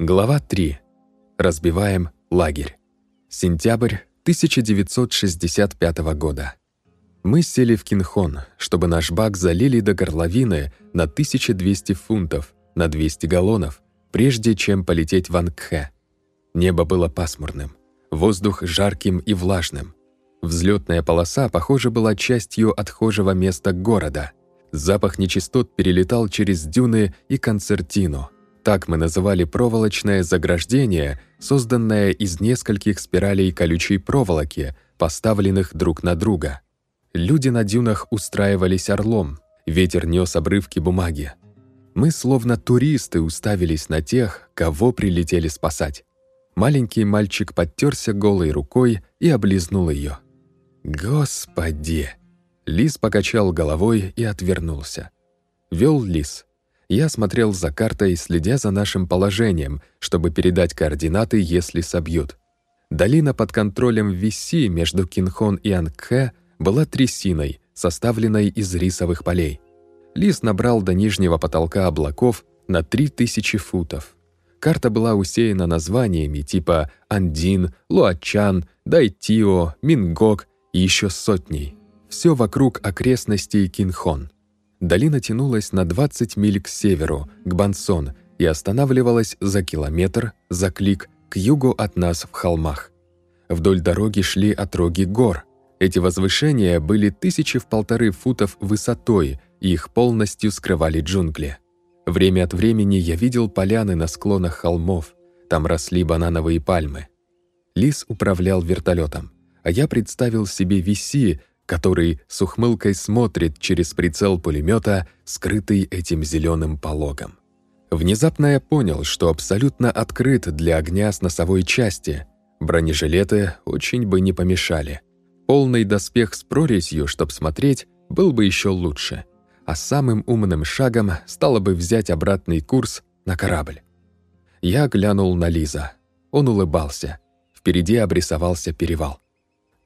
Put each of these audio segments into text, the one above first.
Глава 3. Разбиваем лагерь. Сентябрь 1965 года. Мы сели в Кинхон, чтобы наш бак залили до горловины на 1200 фунтов, на 200 галлонов, прежде чем полететь в Ангхэ. Небо было пасмурным, воздух жарким и влажным. Взлетная полоса, похоже, была частью отхожего места города. Запах нечистот перелетал через дюны и концертину – так мы называли проволочное заграждение, созданное из нескольких спиралей колючей проволоки, поставленных друг на друга. Люди на дюнах устраивались орлом, ветер нес обрывки бумаги. Мы, словно туристы, уставились на тех, кого прилетели спасать. Маленький мальчик подтерся голой рукой и облизнул ее. «Господи!» Лис покачал головой и отвернулся. Вел лис. Я смотрел за картой, следя за нашим положением, чтобы передать координаты, если собьют. Долина под контролем Виси между Кинхон и Ангхэ была трясиной, составленной из рисовых полей. Лис набрал до нижнего потолка облаков на 3000 футов. Карта была усеяна названиями типа Андин, Луачан, Дайтио, Мингок и еще сотней. Все вокруг окрестностей Кинхон. Долина тянулась на 20 миль к северу, к Бансон, и останавливалась за километр, за клик, к югу от нас в холмах. Вдоль дороги шли отроги гор. Эти возвышения были тысячи в полторы футов высотой, и их полностью скрывали джунгли. Время от времени я видел поляны на склонах холмов. Там росли банановые пальмы. Лис управлял вертолетом, а я представил себе Виси, который с ухмылкой смотрит через прицел пулемета, скрытый этим зеленым пологом. Внезапно я понял, что абсолютно открыт для огня с носовой части. Бронежилеты очень бы не помешали. Полный доспех с прорезью, чтоб смотреть, был бы еще лучше. А самым умным шагом стало бы взять обратный курс на корабль. Я глянул на Лиза. Он улыбался. Впереди обрисовался перевал.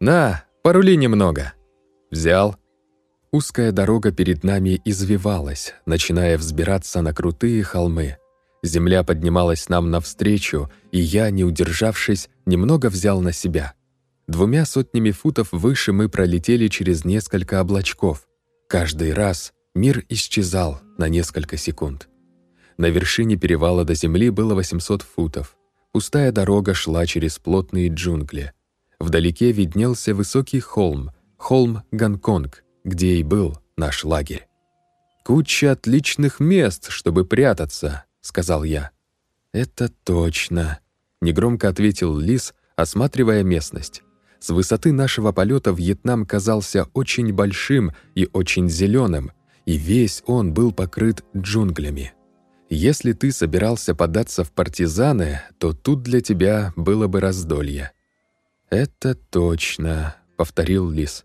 «На, порули немного», Взял. Узкая дорога перед нами извивалась, начиная взбираться на крутые холмы. Земля поднималась нам навстречу, и я, не удержавшись, немного взял на себя. Двумя сотнями футов выше мы пролетели через несколько облачков. Каждый раз мир исчезал на несколько секунд. На вершине перевала до земли было 800 футов. Пустая дорога шла через плотные джунгли. Вдалеке виднелся высокий холм, холм Гонконг, где и был наш лагерь. «Куча отличных мест, чтобы прятаться», — сказал я. «Это точно», — негромко ответил Лис, осматривая местность. С высоты нашего полета Вьетнам казался очень большим и очень зеленым, и весь он был покрыт джунглями. Если ты собирался податься в партизаны, то тут для тебя было бы раздолье. «Это точно», — повторил Лис.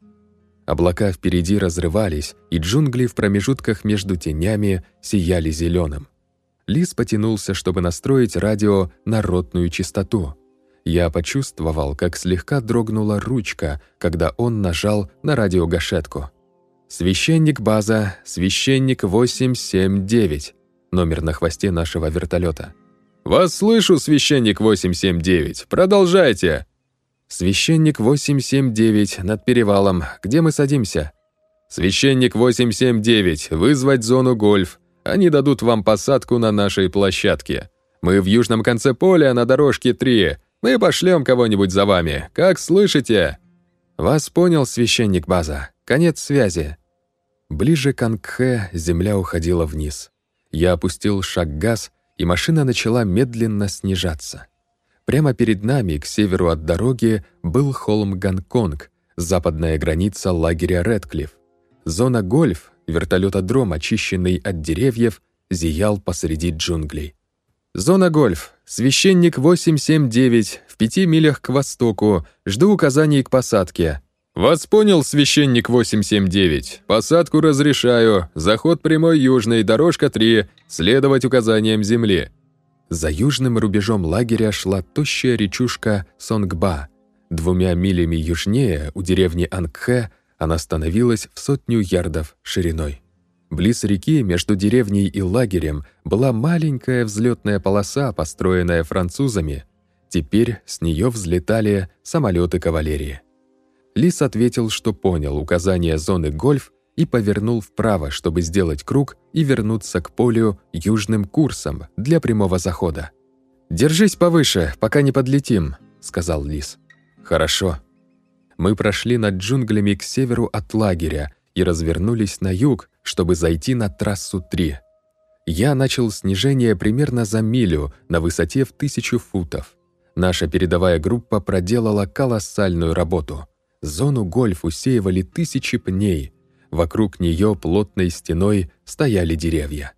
Облака впереди разрывались, и джунгли в промежутках между тенями сияли зеленым. Лис потянулся, чтобы настроить радио на ротную частоту. Я почувствовал, как слегка дрогнула ручка, когда он нажал на радиогашетку. «Священник база, священник 879», номер на хвосте нашего вертолета. «Вас слышу, священник 879, продолжайте!» «Священник 879 над перевалом. Где мы садимся?» «Священник 879, вызвать зону гольф. Они дадут вам посадку на нашей площадке. Мы в южном конце поля на дорожке 3. Мы пошлем кого-нибудь за вами. Как слышите?» «Вас понял, священник База. Конец связи». Ближе к Ангхэ земля уходила вниз. Я опустил шаг газ, и машина начала медленно снижаться. Прямо перед нами, к северу от дороги, был холм Гонконг, западная граница лагеря Редклифф. Зона гольф, вертолетодром, очищенный от деревьев, зиял посреди джунглей. «Зона гольф. Священник 879, в пяти милях к востоку. Жду указаний к посадке». «Вас понял, священник 879. Посадку разрешаю. Заход прямой южный, дорожка 3. Следовать указаниям земли». За южным рубежом лагеря шла тощая речушка Сонгба. Двумя милями южнее, у деревни Ангхэ, она становилась в сотню ярдов шириной. Близ реки, между деревней и лагерем, была маленькая взлетная полоса, построенная французами. Теперь с нее взлетали самолеты кавалерии. Лис ответил, что понял указание зоны гольф и повернул вправо, чтобы сделать круг и вернуться к полю южным курсом для прямого захода. «Держись повыше, пока не подлетим», — сказал Лис. «Хорошо». Мы прошли над джунглями к северу от лагеря и развернулись на юг, чтобы зайти на трассу 3. Я начал снижение примерно за милю на высоте в тысячу футов. Наша передовая группа проделала колоссальную работу. Зону гольф усеивали тысячи пней. Вокруг нее плотной стеной стояли деревья.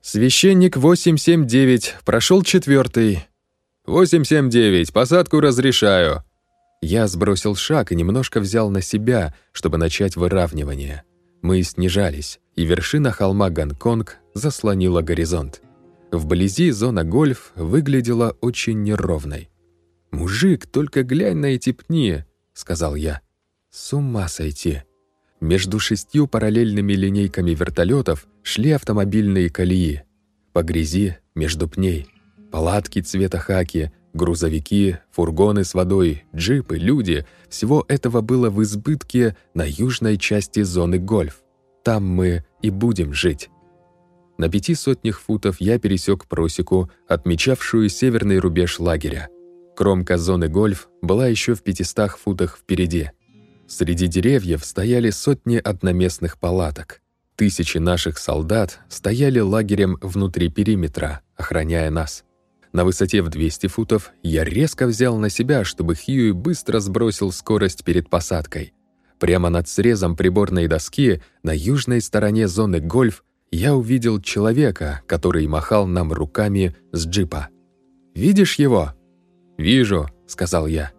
«Священник 879, прошел четвертый. 879, посадку разрешаю». Я сбросил шаг и немножко взял на себя, чтобы начать выравнивание. Мы снижались, и вершина холма Гонконг заслонила горизонт. Вблизи зона гольф выглядела очень неровной. «Мужик, только глянь на эти пни!» — сказал я. «С ума сойти!» Между шестью параллельными линейками вертолетов шли автомобильные колеи. По грязи, между пней. Палатки цвета хаки, грузовики, фургоны с водой, джипы, люди — всего этого было в избытке на южной части зоны гольф. Там мы и будем жить. На пяти сотнях футов я пересек просеку, отмечавшую северный рубеж лагеря. Кромка зоны гольф была еще в пятистах футах впереди. Среди деревьев стояли сотни одноместных палаток. Тысячи наших солдат стояли лагерем внутри периметра, охраняя нас. На высоте в 200 футов я резко взял на себя, чтобы Хьюи быстро сбросил скорость перед посадкой. Прямо над срезом приборной доски на южной стороне зоны гольф я увидел человека, который махал нам руками с джипа. «Видишь его?» «Вижу», — сказал я.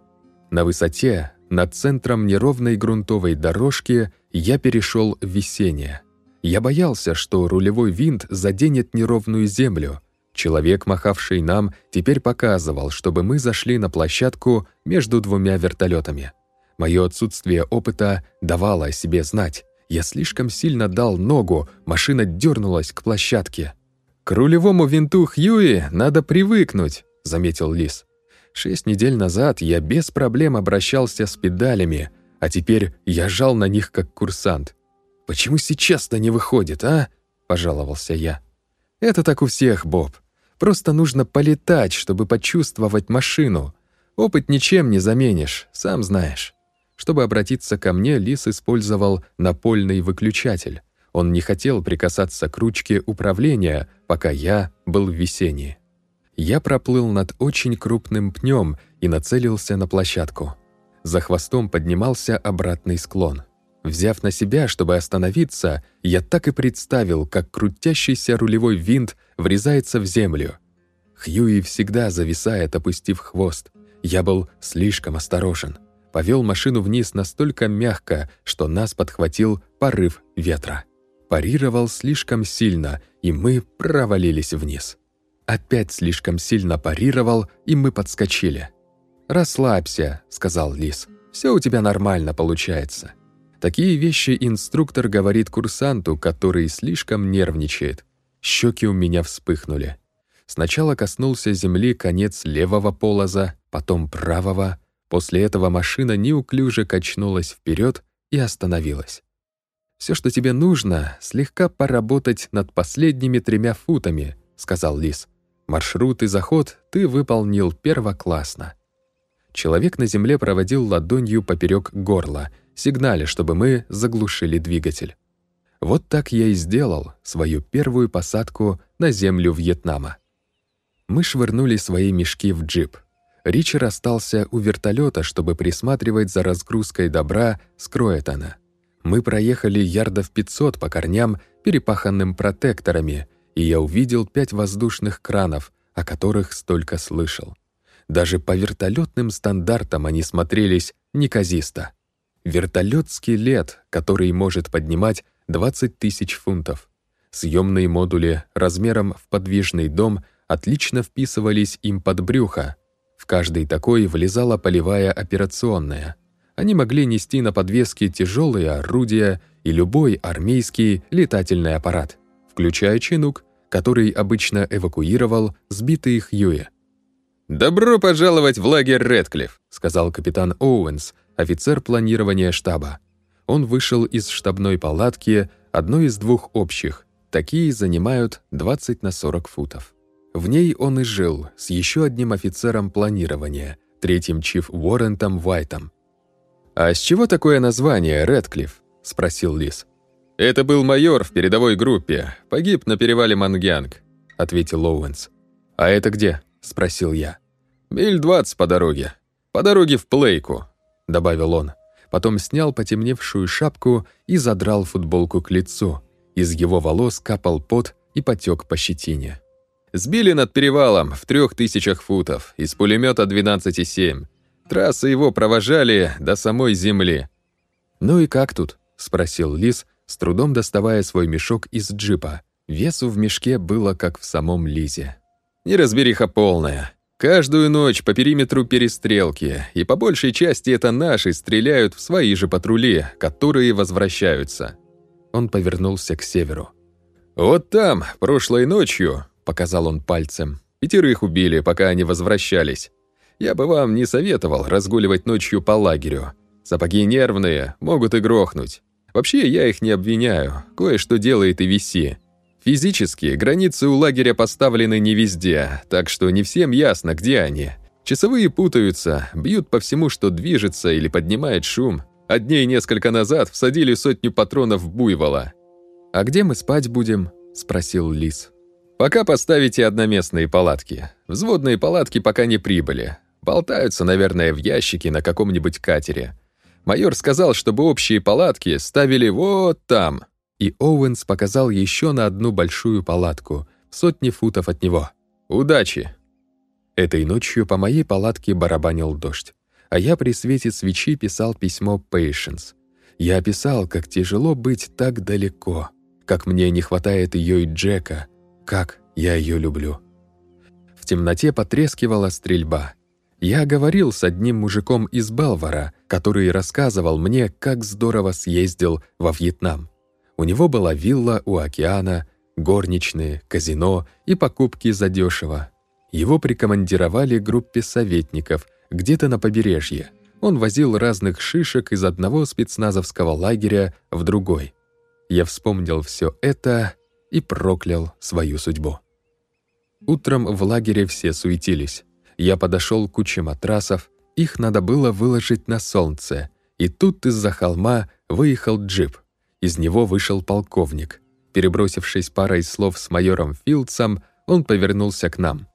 На высоте, над центром неровной грунтовой дорожки, я перешел в весеннее. Я боялся, что рулевой винт заденет неровную землю — Человек, махавший нам, теперь показывал, чтобы мы зашли на площадку между двумя вертолетами. Мое отсутствие опыта давало о себе знать. Я слишком сильно дал ногу, машина дернулась к площадке. «К рулевому винту Хьюи надо привыкнуть», — заметил Лис. «Шесть недель назад я без проблем обращался с педалями, а теперь я жал на них как курсант. Почему сейчас-то не выходит, а?» — пожаловался я. «Это так у всех, Боб. Просто нужно полетать, чтобы почувствовать машину. Опыт ничем не заменишь, сам знаешь. Чтобы обратиться ко мне, Лис использовал напольный выключатель. Он не хотел прикасаться к ручке управления, пока я был в весеннее. Я проплыл над очень крупным пнем и нацелился на площадку. За хвостом поднимался обратный склон. Взяв на себя, чтобы остановиться, я так и представил, как крутящийся рулевой винт врезается в землю. Хьюи всегда зависает, опустив хвост. Я был слишком осторожен. Повел машину вниз настолько мягко, что нас подхватил порыв ветра. Парировал слишком сильно, и мы провалились вниз. Опять слишком сильно парировал, и мы подскочили. «Расслабься», — сказал Лис. «Все у тебя нормально получается». Такие вещи инструктор говорит курсанту, который слишком нервничает. Щеки у меня вспыхнули. Сначала коснулся земли конец левого полоза, потом правого. После этого машина неуклюже качнулась вперед и остановилась. «Все, что тебе нужно, слегка поработать над последними тремя футами», — сказал Лис. «Маршрут и заход ты выполнил первоклассно». Человек на земле проводил ладонью поперек горла, сигнале, чтобы мы заглушили двигатель. Вот так я и сделал свою первую посадку на землю Вьетнама. Мы швырнули свои мешки в джип. Ричард остался у вертолета, чтобы присматривать за разгрузкой добра с Кроэтона. Мы проехали ярдов 500 по корням, перепаханным протекторами, и я увидел пять воздушных кранов, о которых столько слышал. Даже по вертолетным стандартам они смотрелись неказисто. Вертолет-скелет, который может поднимать 20 тысяч фунтов. Съемные модули размером в подвижный дом отлично вписывались им под брюхо. В каждый такой влезала полевая операционная. Они могли нести на подвеске тяжелые орудия и любой армейский летательный аппарат, включая «Чинук», который обычно эвакуировал сбитые Хьюи. «Добро пожаловать в лагерь Редклифф», — сказал капитан Оуэнс, офицер планирования штаба. Он вышел из штабной палатки, одной из двух общих. Такие занимают 20 на 40 футов. В ней он и жил с еще одним офицером планирования, третьим чиф-уоррентом Уайтом. «А с чего такое название, Редклифф?» — спросил Лис. «Это был майор в передовой группе, погиб на перевале Мангянг», — ответил Оуэнс. «А это где?» — спросил я. «Миль двадцать по дороге. По дороге в Плейку», — добавил он. Потом снял потемневшую шапку и задрал футболку к лицу. Из его волос капал пот и потек по щетине. Сбили над перевалом в трех тысячах футов из пулемета 12,7. Трассы его провожали до самой земли. «Ну и как тут?» — спросил Лис, с трудом доставая свой мешок из джипа. Весу в мешке было как в самом Лизе. «Неразбериха полная. Каждую ночь по периметру перестрелки, и по большей части это наши стреляют в свои же патрули, которые возвращаются». Он повернулся к северу. «Вот там, прошлой ночью, показал он пальцем. «Пятерых убили, пока они возвращались. Я бы вам не советовал разгуливать ночью по лагерю. Сапоги нервные, могут и грохнуть. Вообще, я их не обвиняю, кое-что делает и виси. Физически границы у лагеря поставлены не везде, так что не всем ясно, где они. Часовые путаются, бьют по всему, что движется или поднимает шум. А дней несколько назад всадили сотню патронов в буйвола. «А где мы спать будем?» – спросил Лис. Пока поставите одноместные палатки. Взводные палатки пока не прибыли. Болтаются, наверное, в ящике на каком-нибудь катере. Майор сказал, чтобы общие палатки ставили вот там. И Оуэнс показал еще на одну большую палатку, сотни футов от него. Удачи! Этой ночью по моей палатке барабанил дождь, а я при свете свечи писал письмо Пейшенс. Я описал, как тяжело быть так далеко, как мне не хватает ее и Джека, как я ее люблю. В темноте потрескивала стрельба. Я говорил с одним мужиком из Белвара, который рассказывал мне, как здорово съездил во Вьетнам. У него была вилла у океана, горничные, казино и покупки задешево. Его прикомандировали группе советников где-то на побережье. Он возил разных шишек из одного спецназовского лагеря в другой. Я вспомнил все это и проклял свою судьбу. Утром в лагере все суетились. Я подошел к куче матрасов, их надо было выложить на солнце, и тут из-за холма выехал джип. Из него вышел полковник. Перебросившись парой слов с майором Филдсом, он повернулся к нам.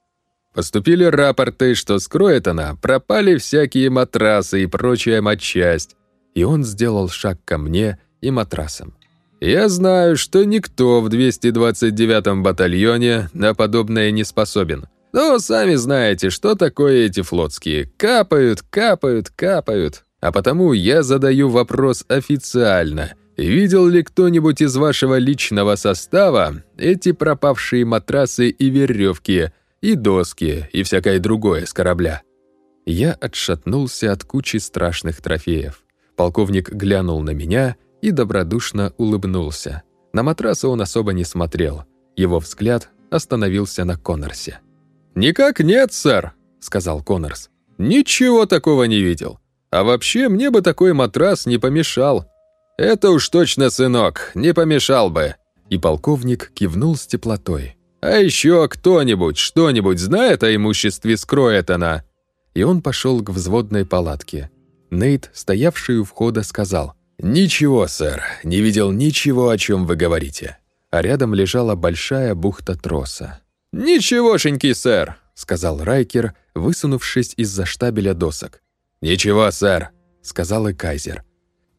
«Поступили рапорты, что с Кроэтона пропали всякие матрасы и прочая матчасть». И он сделал шаг ко мне и матрасам. Я знаю, что никто в 229-м батальоне на подобное не способен. Но сами знаете, что такое эти флотские. Капают, капают, капают. А потому я задаю вопрос официально. Видел ли кто-нибудь из вашего личного состава эти пропавшие матрасы и веревки, и доски, и всякое другое с корабля? Я отшатнулся от кучи страшных трофеев. Полковник глянул на меня и добродушно улыбнулся. На матрасы он особо не смотрел. Его взгляд остановился на Коннорсе. «Никак нет, сэр», — сказал Коннорс. «Ничего такого не видел. А вообще мне бы такой матрас не помешал. Это уж точно, сынок, не помешал бы». И полковник кивнул с теплотой. «А еще кто-нибудь что-нибудь знает о имуществе Скроэтона?» И он пошел к взводной палатке. Нейт, стоявший у входа, сказал — «Ничего, сэр, не видел ничего, о чем вы говорите». А рядом лежала большая бухта троса. «Ничегошеньки, сэр», — сказал Райкер, высунувшись из-за штабеля досок. «Ничего, сэр», — сказал и Кайзер.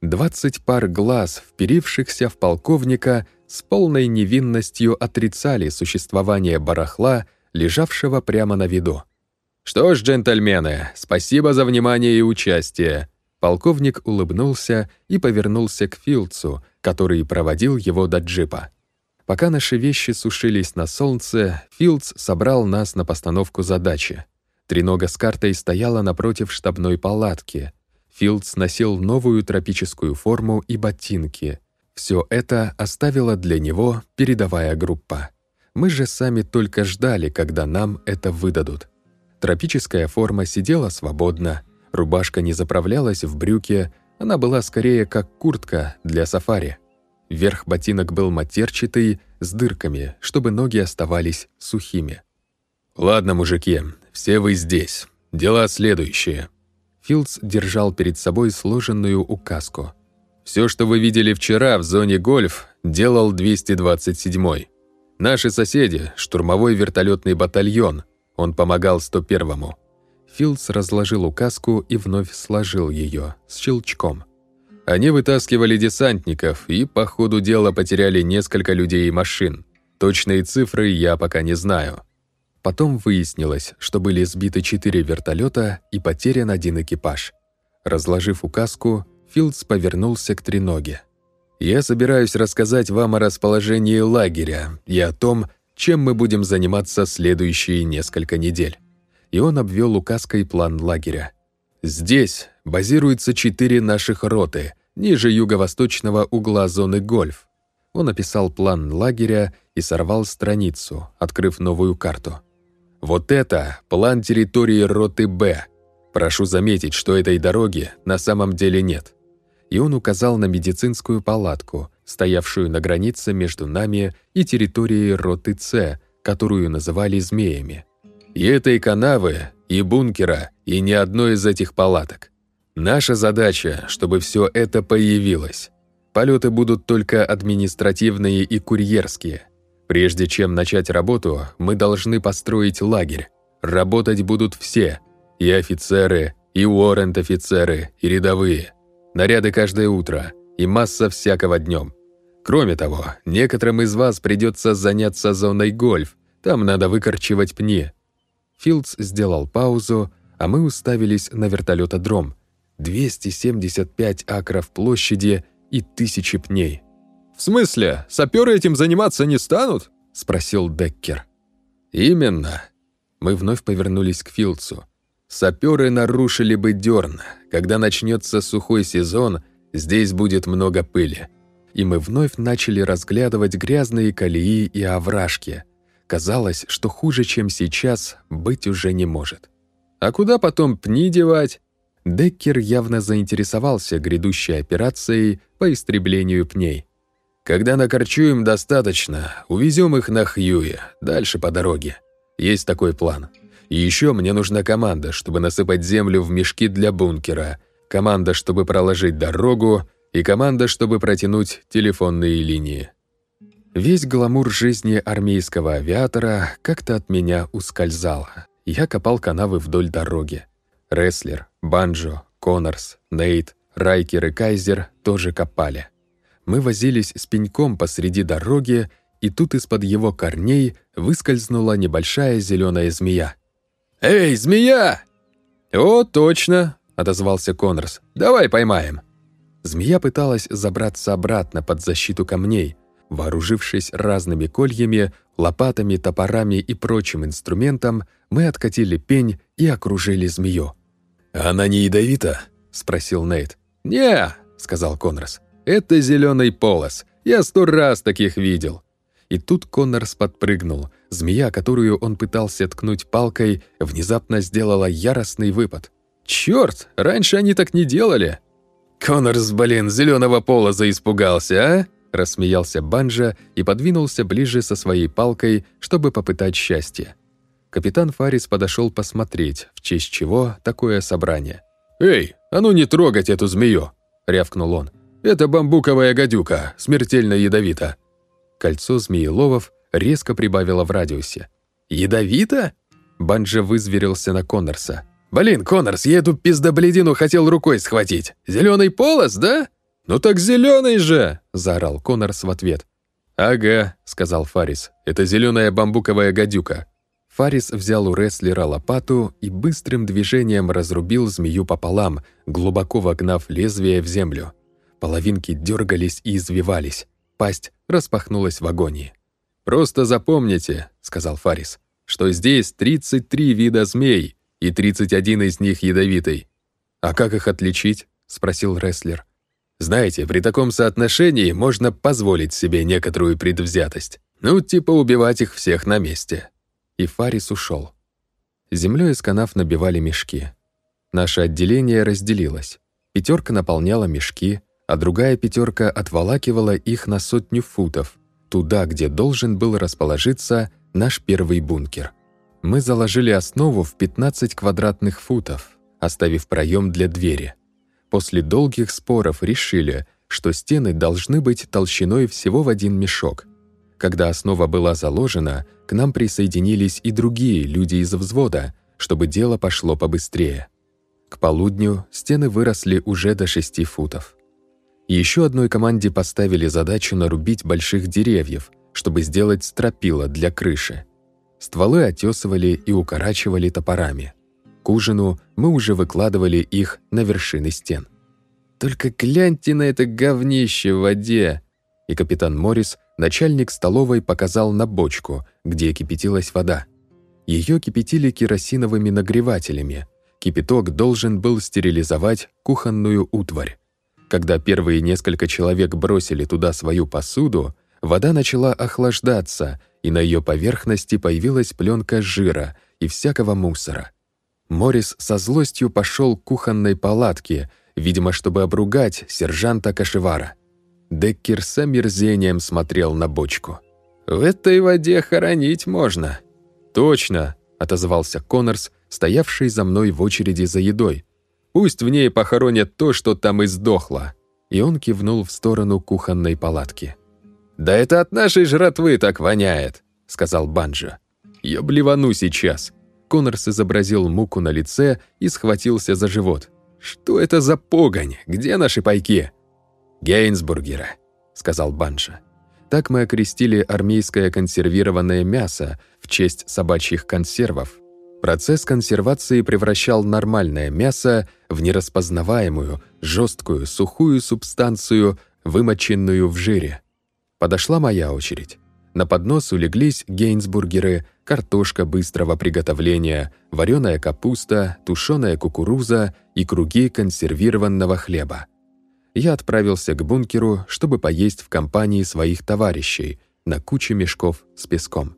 Двадцать пар глаз, вперившихся в полковника, с полной невинностью отрицали существование барахла, лежавшего прямо на виду. «Что ж, джентльмены, спасибо за внимание и участие. Полковник улыбнулся и повернулся к Филдсу, который проводил его до джипа. Пока наши вещи сушились на солнце, Филдс собрал нас на постановку задачи. Тренога с картой стояла напротив штабной палатки. Филдс носил новую тропическую форму и ботинки. Все это оставила для него передовая группа. Мы же сами только ждали, когда нам это выдадут. Тропическая форма сидела свободно, рубашка не заправлялась в брюки, она была скорее как куртка для сафари. Верх ботинок был матерчатый, с дырками, чтобы ноги оставались сухими. «Ладно, мужики, все вы здесь. Дела следующие». Филдс держал перед собой сложенную указку. Все, что вы видели вчера в зоне гольф, делал 227-й. Наши соседи — штурмовой вертолетный батальон. Он помогал 101-му. Филдс разложил указку и вновь сложил ее с щелчком. Они вытаскивали десантников и по ходу дела потеряли несколько людей и машин. Точные цифры я пока не знаю. Потом выяснилось, что были сбиты четыре вертолета и потерян один экипаж. Разложив указку, Филдс повернулся к треноге. «Я собираюсь рассказать вам о расположении лагеря и о том, чем мы будем заниматься следующие несколько недель». И он обвел указкой план лагеря. «Здесь базируются четыре наших роты, ниже юго-восточного угла зоны гольф». Он описал план лагеря и сорвал страницу, открыв новую карту. «Вот это план территории роты «Б». Прошу заметить, что этой дороги на самом деле нет и он указал на медицинскую палатку, стоявшую на границе между нами и территорией роты С, которую называли «змеями». И этой канавы, и бункера, и ни одной из этих палаток. Наша задача, чтобы все это появилось. Полеты будут только административные и курьерские. Прежде чем начать работу, мы должны построить лагерь. Работать будут все, и офицеры, и уоррент-офицеры, и рядовые наряды каждое утро и масса всякого днем. Кроме того, некоторым из вас придется заняться зоной гольф, там надо выкорчевать пни. Филдс сделал паузу, а мы уставились на вертолетодром. 275 акров площади и тысячи пней. «В смысле? Саперы этим заниматься не станут?» — спросил Деккер. «Именно». Мы вновь повернулись к Филдсу. Саперы нарушили бы дерн. Когда начнется сухой сезон, здесь будет много пыли. И мы вновь начали разглядывать грязные колеи и овражки. Казалось, что хуже, чем сейчас, быть уже не может. А куда потом пни девать? Деккер явно заинтересовался грядущей операцией по истреблению пней. «Когда накорчуем достаточно, увезем их на Хьюи, дальше по дороге. Есть такой план». И еще мне нужна команда, чтобы насыпать землю в мешки для бункера, команда, чтобы проложить дорогу, и команда, чтобы протянуть телефонные линии. Весь гламур жизни армейского авиатора как-то от меня ускользал. Я копал канавы вдоль дороги. Рестлер, Банджо, Коннорс, Нейт, Райкер и Кайзер тоже копали. Мы возились с пеньком посреди дороги, и тут из-под его корней выскользнула небольшая зеленая змея. «Эй, змея!» «О, точно!» — отозвался Коннорс. «Давай поймаем!» Змея пыталась забраться обратно под защиту камней. Вооружившись разными кольями, лопатами, топорами и прочим инструментом, мы откатили пень и окружили змею. «Она не ядовита?» — спросил Нейт. «Не», — сказал Коннорс. «Это зеленый полос. Я сто раз таких видел». И тут Коннорс подпрыгнул. Змея, которую он пытался ткнуть палкой, внезапно сделала яростный выпад. «Чёрт! Раньше они так не делали!» «Коннорс, блин, зеленого полоза испугался, а?» Рассмеялся Банжа и подвинулся ближе со своей палкой, чтобы попытать счастье. Капитан Фарис подошел посмотреть, в честь чего такое собрание. «Эй, а ну не трогать эту змею!» — рявкнул он. «Это бамбуковая гадюка, смертельно ядовита. Кольцо змееловов резко прибавило в радиусе. «Ядовито?» Банджа вызверился на Коннорса. «Блин, Коннорс, я эту пиздобледину хотел рукой схватить. Зеленый полос, да?» «Ну так зеленый же!» – заорал Коннорс в ответ. «Ага», – сказал Фарис, – «это зеленая бамбуковая гадюка». Фарис взял у рестлера лопату и быстрым движением разрубил змею пополам, глубоко вогнав лезвие в землю. Половинки дергались и извивались. Пасть распахнулась в агонии. «Просто запомните», — сказал Фарис, «что здесь 33 вида змей, и 31 из них ядовитый». «А как их отличить?» — спросил рестлер. Знаете, при таком соотношении можно позволить себе некоторую предвзятость. Ну, типа убивать их всех на месте». И Фарис ушел. Землей из канав набивали мешки. Наше отделение разделилось. Пятерка наполняла мешки, а другая пятерка отволакивала их на сотню футов, туда, где должен был расположиться наш первый бункер. Мы заложили основу в 15 квадратных футов, оставив проем для двери. После долгих споров решили, что стены должны быть толщиной всего в один мешок. Когда основа была заложена, к нам присоединились и другие люди из взвода, чтобы дело пошло побыстрее. К полудню стены выросли уже до 6 футов. Еще одной команде поставили задачу нарубить больших деревьев, чтобы сделать стропила для крыши. Стволы отесывали и укорачивали топорами. К ужину мы уже выкладывали их на вершины стен. «Только гляньте на это говнище в воде!» И капитан Моррис, начальник столовой, показал на бочку, где кипятилась вода. Ее кипятили керосиновыми нагревателями. Кипяток должен был стерилизовать кухонную утварь. Когда первые несколько человек бросили туда свою посуду, вода начала охлаждаться, и на ее поверхности появилась пленка жира и всякого мусора. Морис со злостью пошел к кухонной палатке, видимо, чтобы обругать сержанта Кашевара. Деккер с омерзением смотрел на бочку. «В этой воде хоронить можно». «Точно», — отозвался Коннорс, стоявший за мной в очереди за едой. «Пусть в ней похоронят то, что там и сдохло». И он кивнул в сторону кухонной палатки. «Да это от нашей жратвы так воняет», — сказал Банджа. «Я блевану сейчас». Коннорс изобразил муку на лице и схватился за живот. «Что это за погонь? Где наши пайки?» «Гейнсбургера», — сказал Банша. Так мы окрестили армейское консервированное мясо в честь собачьих консервов. Процесс консервации превращал нормальное мясо в нераспознаваемую, жесткую, сухую субстанцию, вымоченную в жире. Подошла моя очередь. На поднос улеглись гейнсбургеры, картошка быстрого приготовления, вареная капуста, тушеная кукуруза и круги консервированного хлеба. Я отправился к бункеру, чтобы поесть в компании своих товарищей на куче мешков с песком.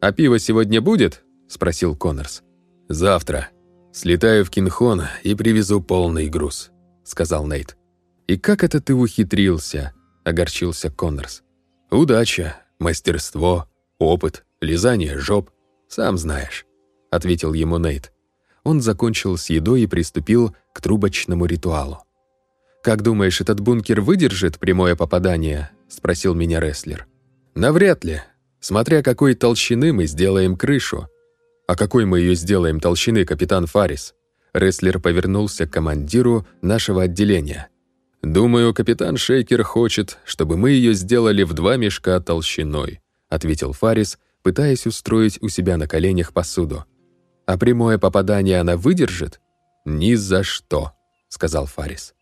«А пиво сегодня будет?» — спросил Коннорс. «Завтра. Слетаю в Кинхон и привезу полный груз», — сказал Нейт. «И как это ты ухитрился?» — огорчился Коннорс. «Удача, мастерство, опыт, лизание жоп, сам знаешь», — ответил ему Нейт. Он закончил с едой и приступил к трубочному ритуалу. «Как думаешь, этот бункер выдержит прямое попадание?» — спросил меня рестлер. «Навряд ли. Смотря какой толщины мы сделаем крышу». «А какой мы ее сделаем толщины, капитан Фарис?» Рестлер повернулся к командиру нашего отделения. «Думаю, капитан Шейкер хочет, чтобы мы ее сделали в два мешка толщиной», ответил Фарис, пытаясь устроить у себя на коленях посуду. «А прямое попадание она выдержит?» «Ни за что», — сказал Фарис.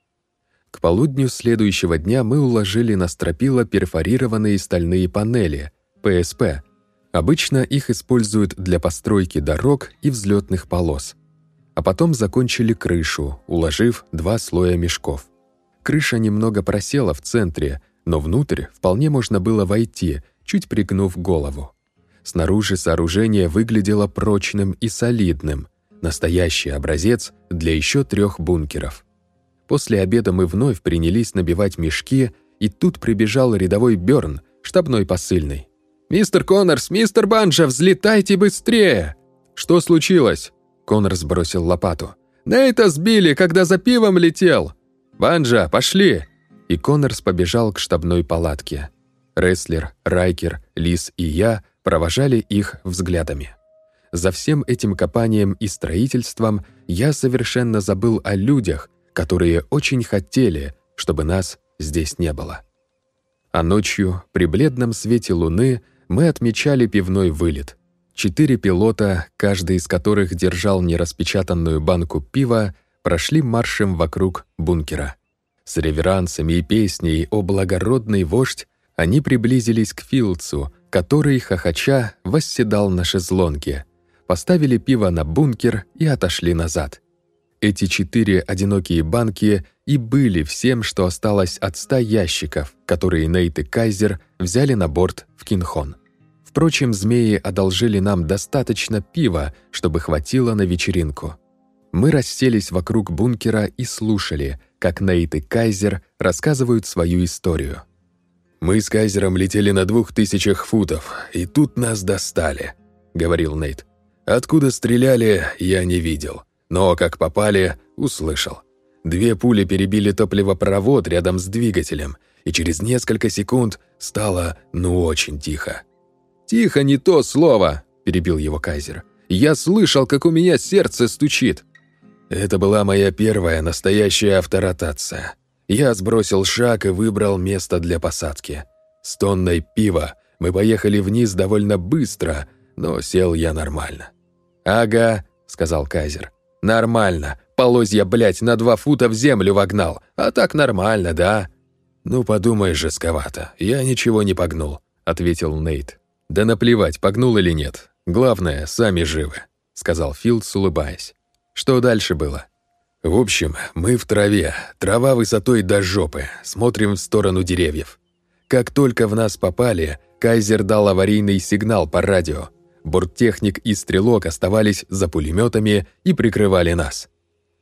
К полудню следующего дня мы уложили на стропила перфорированные стальные панели, ПСП. Обычно их используют для постройки дорог и взлетных полос. А потом закончили крышу, уложив два слоя мешков. Крыша немного просела в центре, но внутрь вполне можно было войти, чуть пригнув голову. Снаружи сооружение выглядело прочным и солидным, настоящий образец для еще трех бункеров. После обеда мы вновь принялись набивать мешки, и тут прибежал рядовой Бёрн, штабной посыльный. «Мистер Коннорс, мистер Банджа, взлетайте быстрее!» «Что случилось?» Коннор сбросил лопату. «Нейта сбили, когда за пивом летел!» «Банджа, пошли!» И Коннорс побежал к штабной палатке. Рестлер, Райкер, Лис и я провожали их взглядами. За всем этим копанием и строительством я совершенно забыл о людях, которые очень хотели, чтобы нас здесь не было. А ночью, при бледном свете луны, мы отмечали пивной вылет. Четыре пилота, каждый из которых держал нераспечатанную банку пива, прошли маршем вокруг бункера. С реверансами и песней «О благородный вождь» они приблизились к Филдсу, который, хохоча, восседал на шезлонге. Поставили пиво на бункер и отошли назад. Эти четыре одинокие банки и были всем, что осталось от ста ящиков, которые Нейт и Кайзер взяли на борт в Кинхон. Впрочем, змеи одолжили нам достаточно пива, чтобы хватило на вечеринку. Мы расселись вокруг бункера и слушали, как Нейт и Кайзер рассказывают свою историю. «Мы с Кайзером летели на двух тысячах футов, и тут нас достали», — говорил Нейт. «Откуда стреляли, я не видел но, как попали, услышал. Две пули перебили топливопровод рядом с двигателем, и через несколько секунд стало ну очень тихо. «Тихо не то слово!» – перебил его Кайзер. «Я слышал, как у меня сердце стучит!» Это была моя первая настоящая авторотация. Я сбросил шаг и выбрал место для посадки. С тонной пива мы поехали вниз довольно быстро, но сел я нормально. «Ага», — сказал Кайзер. «Нормально. Полозья, блядь, на два фута в землю вогнал. А так нормально, да?» «Ну, подумай, жестковато. Я ничего не погнул», — ответил Нейт. «Да наплевать, погнул или нет. Главное, сами живы», — сказал Филдс, улыбаясь. «Что дальше было?» «В общем, мы в траве. Трава высотой до жопы. Смотрим в сторону деревьев. Как только в нас попали, Кайзер дал аварийный сигнал по радио. Борттехник и стрелок оставались за пулеметами и прикрывали нас.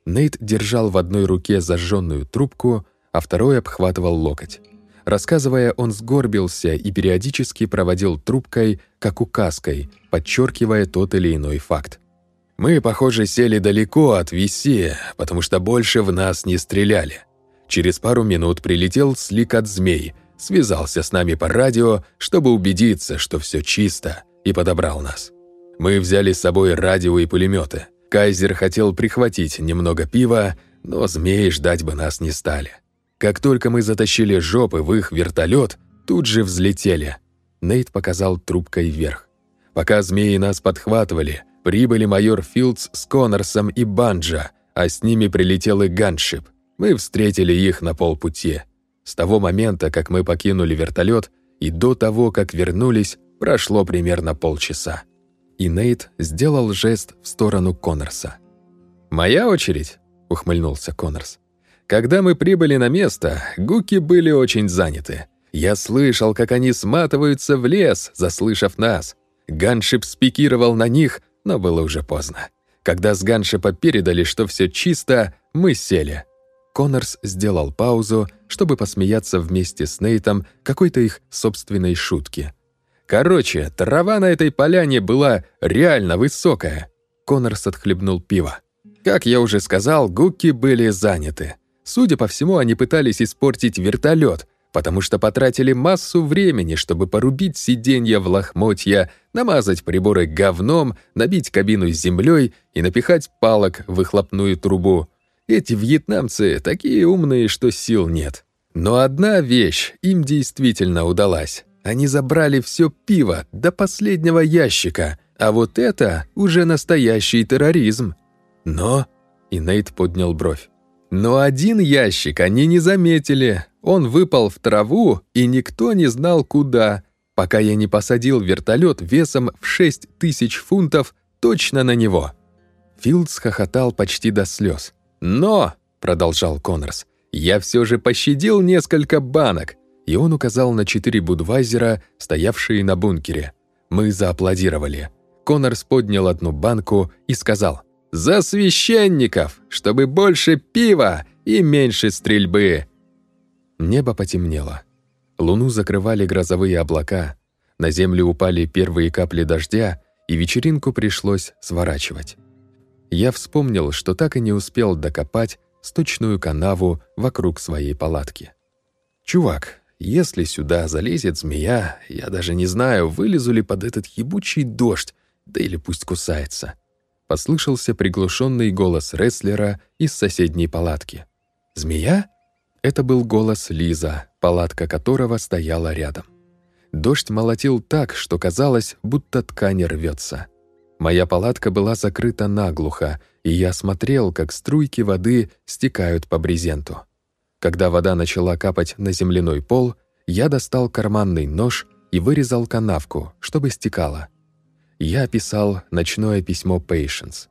Нейт держал в одной руке зажженную трубку, а второй обхватывал локоть. Рассказывая, он сгорбился и периодически проводил трубкой, как указкой, подчеркивая тот или иной факт. «Мы, похоже, сели далеко от Виси, потому что больше в нас не стреляли. Через пару минут прилетел слик от змей, связался с нами по радио, чтобы убедиться, что все чисто, и подобрал нас. Мы взяли с собой радио и пулеметы. Кайзер хотел прихватить немного пива, но змеи ждать бы нас не стали. Как только мы затащили жопы в их вертолет, тут же взлетели. Нейт показал трубкой вверх. Пока змеи нас подхватывали, прибыли майор Филдс с Коннорсом и Банджа, а с ними прилетел и ганшип. Мы встретили их на полпути. С того момента, как мы покинули вертолет, и до того, как вернулись, Прошло примерно полчаса. И Нейт сделал жест в сторону Коннорса. «Моя очередь?» — ухмыльнулся Коннорс. «Когда мы прибыли на место, гуки были очень заняты. Я слышал, как они сматываются в лес, заслышав нас. Ганшип спикировал на них, но было уже поздно. Когда с Ганшипа передали, что все чисто, мы сели». Коннорс сделал паузу, чтобы посмеяться вместе с Нейтом какой-то их собственной шутки — Короче, трава на этой поляне была реально высокая. Коннорс отхлебнул пиво. Как я уже сказал, гуки были заняты. Судя по всему, они пытались испортить вертолет, потому что потратили массу времени, чтобы порубить сиденья в лохмотья, намазать приборы говном, набить кабину землей и напихать палок в выхлопную трубу. Эти вьетнамцы такие умные, что сил нет. Но одна вещь им действительно удалась. Они забрали все пиво до последнего ящика, а вот это уже настоящий терроризм. Но... И Нейт поднял бровь. Но один ящик они не заметили. Он выпал в траву, и никто не знал, куда, пока я не посадил вертолет весом в 6 тысяч фунтов точно на него. Филдс хохотал почти до слез. «Но», — продолжал Коннорс, — «я все же пощадил несколько банок, и он указал на четыре будвайзера, стоявшие на бункере. Мы зааплодировали. Коннорс поднял одну банку и сказал «За священников, чтобы больше пива и меньше стрельбы!» Небо потемнело. Луну закрывали грозовые облака, на землю упали первые капли дождя, и вечеринку пришлось сворачивать. Я вспомнил, что так и не успел докопать сточную канаву вокруг своей палатки. «Чувак, если сюда залезет змея, я даже не знаю, вылезу ли под этот ебучий дождь, да или пусть кусается. Послышался приглушенный голос рестлера из соседней палатки. «Змея?» Это был голос Лиза, палатка которого стояла рядом. Дождь молотил так, что казалось, будто ткань рвется. Моя палатка была закрыта наглухо, и я смотрел, как струйки воды стекают по брезенту. Когда вода начала капать на земляной пол, я достал карманный нож и вырезал канавку, чтобы стекало. Я писал ночное письмо Пейшенс.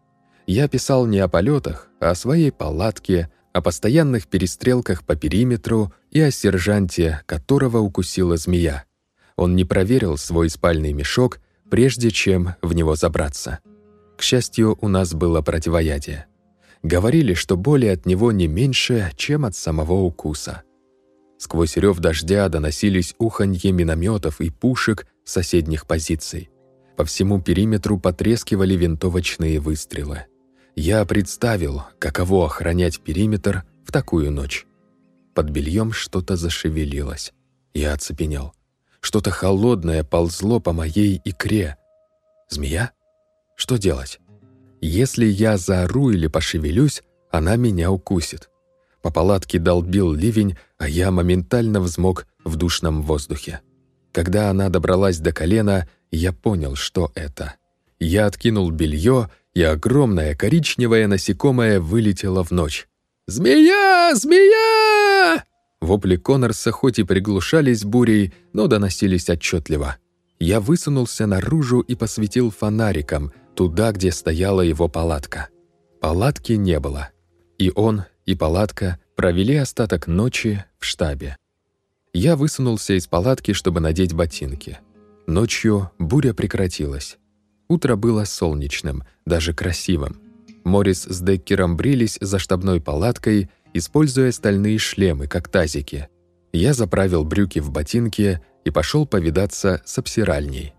Я писал не о полетах, а о своей палатке, о постоянных перестрелках по периметру и о сержанте, которого укусила змея. Он не проверил свой спальный мешок, прежде чем в него забраться. К счастью, у нас было противоядие. Говорили, что боли от него не меньше, чем от самого укуса. Сквозь рев дождя доносились уханье минометов и пушек соседних позиций. По всему периметру потрескивали винтовочные выстрелы. Я представил, каково охранять периметр в такую ночь. Под бельем что-то зашевелилось. Я оцепенел. Что-то холодное ползло по моей икре. Змея? Что делать? Если я заору или пошевелюсь, она меня укусит. По палатке долбил ливень, а я моментально взмок в душном воздухе. Когда она добралась до колена, я понял, что это. Я откинул белье, и огромное коричневое насекомое вылетело в ночь. «Змея! Змея!» Вопли Коннорса хоть и приглушались бурей, но доносились отчетливо. Я высунулся наружу и посветил фонариком, туда, где стояла его палатка. Палатки не было. И он, и палатка провели остаток ночи в штабе. Я высунулся из палатки, чтобы надеть ботинки. Ночью буря прекратилась. Утро было солнечным, даже красивым. Морис с Деккером брились за штабной палаткой, используя стальные шлемы, как тазики. Я заправил брюки в ботинки и пошел повидаться с обсиральней.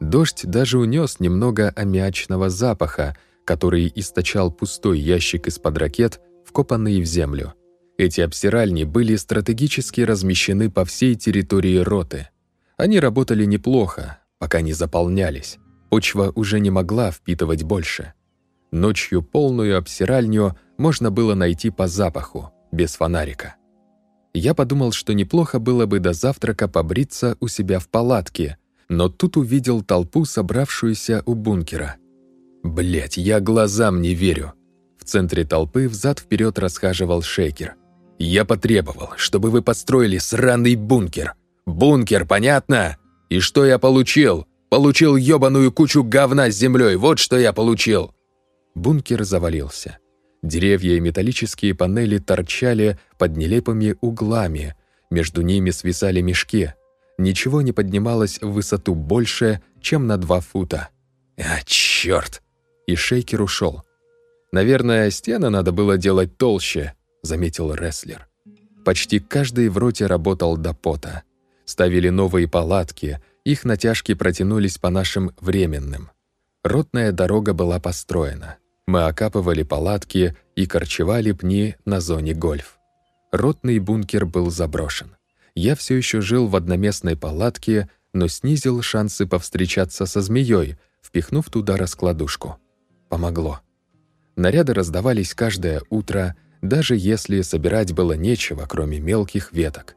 Дождь даже унес немного аммиачного запаха, который источал пустой ящик из-под ракет, вкопанный в землю. Эти обсиральни были стратегически размещены по всей территории роты. Они работали неплохо, пока не заполнялись. Почва уже не могла впитывать больше. Ночью полную обсиральню можно было найти по запаху, без фонарика. Я подумал, что неплохо было бы до завтрака побриться у себя в палатке, но тут увидел толпу, собравшуюся у бункера. Блять, я глазам не верю. В центре толпы взад вперед расхаживал шейкер. Я потребовал, чтобы вы построили сраный бункер. Бункер, понятно? И что я получил? Получил ёбаную кучу говна с землей, вот что я получил. Бункер завалился. Деревья и металлические панели торчали под нелепыми углами, между ними свисали мешки, ничего не поднималось в высоту больше, чем на два фута. А, чёрт! И шейкер ушел. «Наверное, стены надо было делать толще», — заметил рестлер. Почти каждый в роте работал до пота. Ставили новые палатки, их натяжки протянулись по нашим временным. Ротная дорога была построена. Мы окапывали палатки и корчевали пни на зоне гольф. Ротный бункер был заброшен я все еще жил в одноместной палатке, но снизил шансы повстречаться со змеей, впихнув туда раскладушку. Помогло. Наряды раздавались каждое утро, даже если собирать было нечего, кроме мелких веток.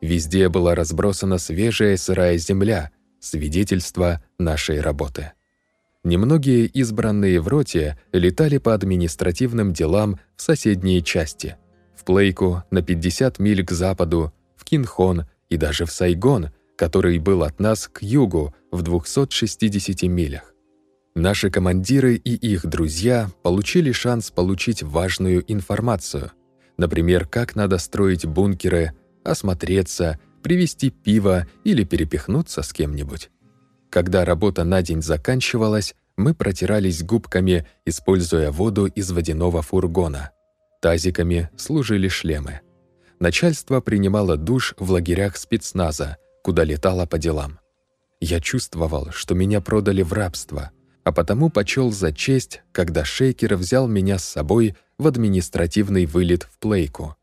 Везде была разбросана свежая сырая земля, свидетельство нашей работы. Немногие избранные в роте летали по административным делам в соседние части. В Плейку, на 50 миль к западу, Кинхон и даже в Сайгон, который был от нас к югу в 260 милях. Наши командиры и их друзья получили шанс получить важную информацию, например, как надо строить бункеры, осмотреться, привезти пиво или перепихнуться с кем-нибудь. Когда работа на день заканчивалась, мы протирались губками, используя воду из водяного фургона. Тазиками служили шлемы. Начальство принимало душ в лагерях спецназа, куда летало по делам. Я чувствовал, что меня продали в рабство, а потому почел за честь, когда Шейкер взял меня с собой в административный вылет в Плейку.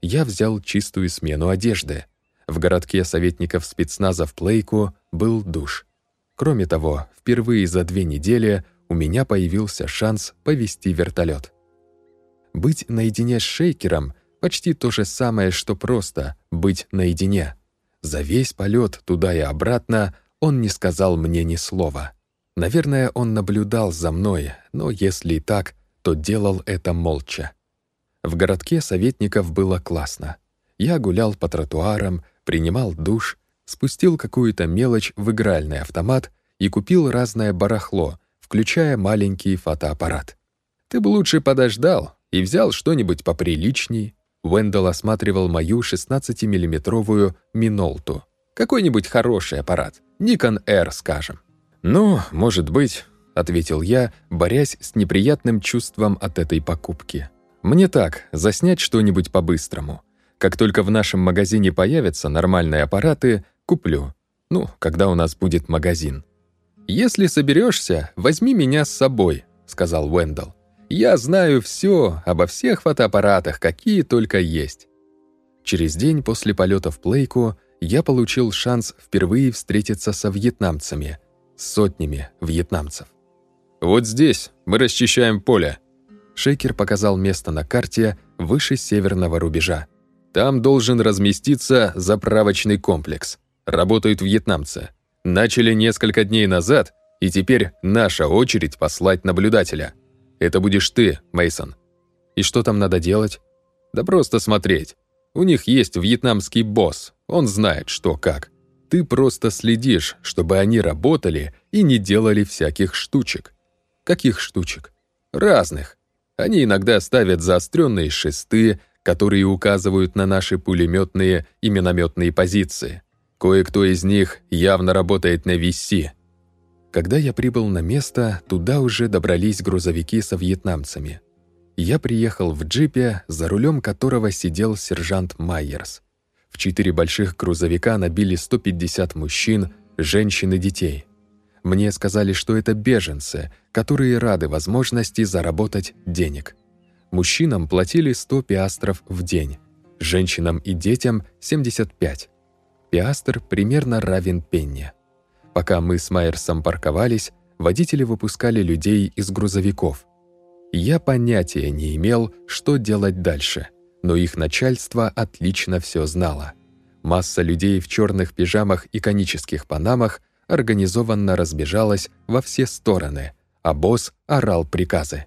Я взял чистую смену одежды. В городке советников спецназа в Плейку был душ. Кроме того, впервые за две недели у меня появился шанс повести вертолет. Быть наедине с Шейкером — Почти то же самое, что просто быть наедине. За весь полет туда и обратно он не сказал мне ни слова. Наверное, он наблюдал за мной, но если и так, то делал это молча. В городке советников было классно. Я гулял по тротуарам, принимал душ, спустил какую-то мелочь в игральный автомат и купил разное барахло, включая маленький фотоаппарат. Ты бы лучше подождал и взял что-нибудь поприличней. Уэндалл осматривал мою 16-миллиметровую Минолту. Какой-нибудь хороший аппарат. Nikon R, скажем. «Ну, может быть», — ответил я, борясь с неприятным чувством от этой покупки. «Мне так, заснять что-нибудь по-быстрому. Как только в нашем магазине появятся нормальные аппараты, куплю. Ну, когда у нас будет магазин. «Если соберешься, возьми меня с собой», — сказал Уэндалл. «Я знаю все обо всех фотоаппаратах, какие только есть». Через день после полета в Плейку я получил шанс впервые встретиться со вьетнамцами, сотнями вьетнамцев. «Вот здесь мы расчищаем поле», Шейкер показал место на карте выше северного рубежа. Там должен разместиться заправочный комплекс. Работают вьетнамцы. Начали несколько дней назад, и теперь наша очередь послать наблюдателя. Это будешь ты, Мейсон. И что там надо делать? Да просто смотреть. У них есть вьетнамский босс, он знает, что как. Ты просто следишь, чтобы они работали и не делали всяких штучек. Каких штучек? Разных. Они иногда ставят заостренные шесты, которые указывают на наши пулеметные и минометные позиции. Кое-кто из них явно работает на VC. Когда я прибыл на место, туда уже добрались грузовики со вьетнамцами. Я приехал в джипе, за рулем которого сидел сержант Майерс. В четыре больших грузовика набили 150 мужчин, женщин и детей. Мне сказали, что это беженцы, которые рады возможности заработать денег. Мужчинам платили 100 пиастров в день, женщинам и детям — 75. Пиастр примерно равен пенне. Пока мы с Майерсом парковались, водители выпускали людей из грузовиков. Я понятия не имел, что делать дальше, но их начальство отлично все знало. Масса людей в черных пижамах и конических панамах организованно разбежалась во все стороны, а босс орал приказы.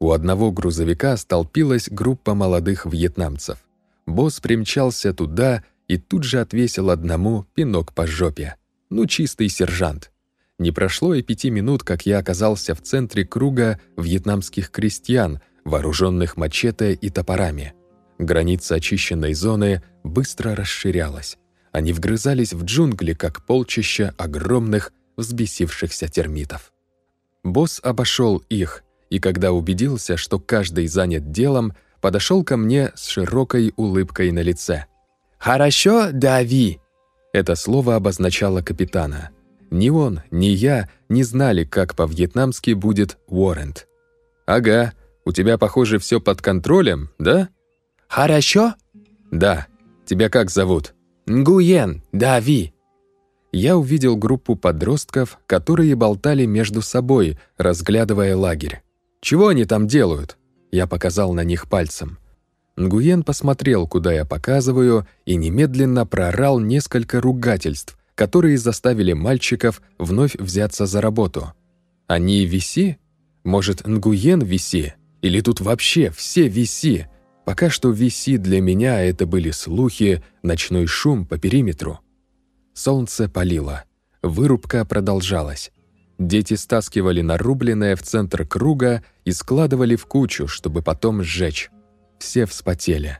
У одного грузовика столпилась группа молодых вьетнамцев. Босс примчался туда и тут же отвесил одному пинок по жопе. Ну, чистый сержант. Не прошло и пяти минут, как я оказался в центре круга вьетнамских крестьян, вооруженных мачете и топорами. Граница очищенной зоны быстро расширялась. Они вгрызались в джунгли, как полчища огромных взбесившихся термитов. Босс обошел их — и когда убедился, что каждый занят делом, подошел ко мне с широкой улыбкой на лице. «Хорошо, Дави!» Это слово обозначало капитана. Ни он, ни я не знали, как по-вьетнамски будет «warrant». «Ага, у тебя, похоже, все под контролем, да?» «Хорошо?» «Да. Тебя как зовут?» «Нгуен, Дави». Я увидел группу подростков, которые болтали между собой, разглядывая лагерь. «Чего они там делают?» Я показал на них пальцем. Нгуен посмотрел, куда я показываю, и немедленно прорал несколько ругательств, которые заставили мальчиков вновь взяться за работу. «Они виси? Может, Нгуен виси? Или тут вообще все виси?» Пока что виси для меня это были слухи, ночной шум по периметру. Солнце палило. Вырубка продолжалась. Дети стаскивали нарубленное в центр круга и складывали в кучу, чтобы потом сжечь. Все вспотели.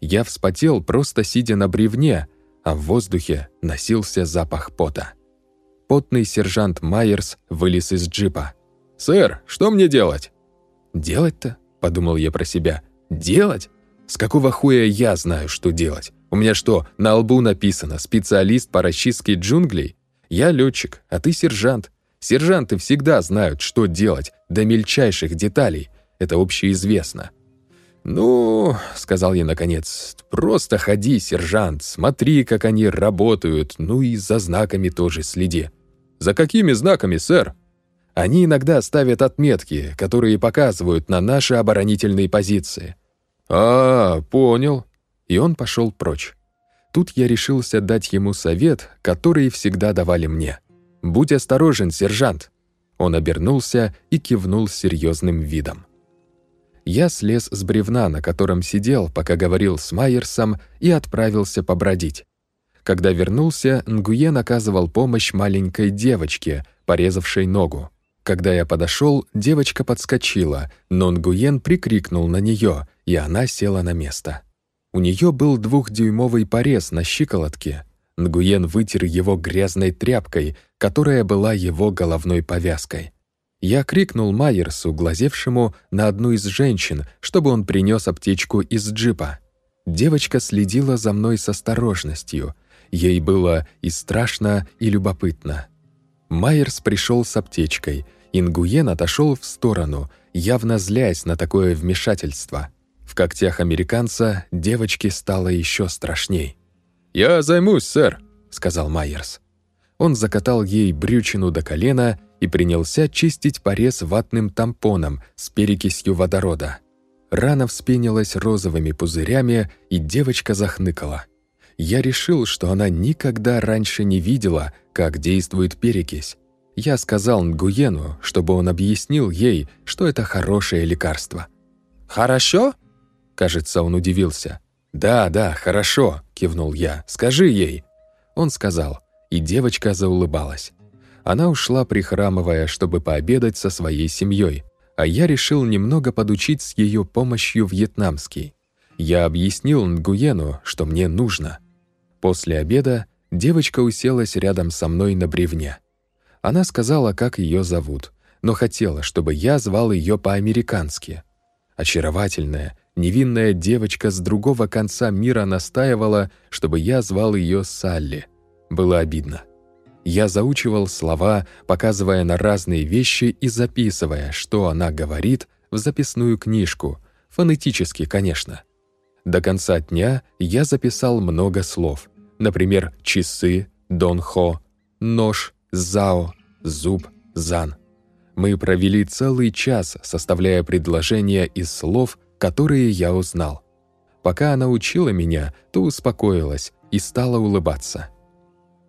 Я вспотел, просто сидя на бревне, а в воздухе носился запах пота. Потный сержант Майерс вылез из джипа. «Сэр, что мне делать?» «Делать-то?» — подумал я про себя. «Делать? С какого хуя я знаю, что делать? У меня что, на лбу написано «специалист по расчистке джунглей»? Я летчик, а ты сержант. Сержанты всегда знают, что делать, до мельчайших деталей. Это общеизвестно. «Ну, — сказал я наконец, — просто ходи, сержант, смотри, как они работают, ну и за знаками тоже следи». «За какими знаками, сэр?» «Они иногда ставят отметки, которые показывают на наши оборонительные позиции». «А, понял». И он пошел прочь. Тут я решился дать ему совет, который всегда давали мне — «Будь осторожен, сержант!» Он обернулся и кивнул серьезным видом. Я слез с бревна, на котором сидел, пока говорил с Майерсом, и отправился побродить. Когда вернулся, Нгуен оказывал помощь маленькой девочке, порезавшей ногу. Когда я подошел, девочка подскочила, но Нгуен прикрикнул на нее, и она села на место. У нее был двухдюймовый порез на щиколотке. Нгуен вытер его грязной тряпкой, которая была его головной повязкой. Я крикнул Майерсу, глазевшему на одну из женщин, чтобы он принес аптечку из джипа. Девочка следила за мной с осторожностью. Ей было и страшно, и любопытно. Майерс пришел с аптечкой. Ингуен отошел в сторону, явно злясь на такое вмешательство. В когтях американца девочке стало еще страшней. «Я займусь, сэр», — сказал Майерс. Он закатал ей брючину до колена и принялся чистить порез ватным тампоном с перекисью водорода. Рана вспенилась розовыми пузырями, и девочка захныкала. Я решил, что она никогда раньше не видела, как действует перекись. Я сказал Нгуену, чтобы он объяснил ей, что это хорошее лекарство. «Хорошо?» Кажется, он удивился. «Да, да, хорошо», — кивнул я. «Скажи ей». Он сказал, и девочка заулыбалась. Она ушла, прихрамывая, чтобы пообедать со своей семьей, а я решил немного подучить с ее помощью вьетнамский. Я объяснил Нгуену, что мне нужно. После обеда девочка уселась рядом со мной на бревне. Она сказала, как ее зовут, но хотела, чтобы я звал ее по-американски. Очаровательная, невинная девочка с другого конца мира настаивала, чтобы я звал ее Салли. Было обидно. Я заучивал слова, показывая на разные вещи и записывая, что она говорит, в записную книжку, фонетически, конечно. До конца дня я записал много слов, например, часы, донхо, нож, зао, зуб, зан. Мы провели целый час, составляя предложения из слов, которые я узнал. Пока она учила меня, то успокоилась и стала улыбаться.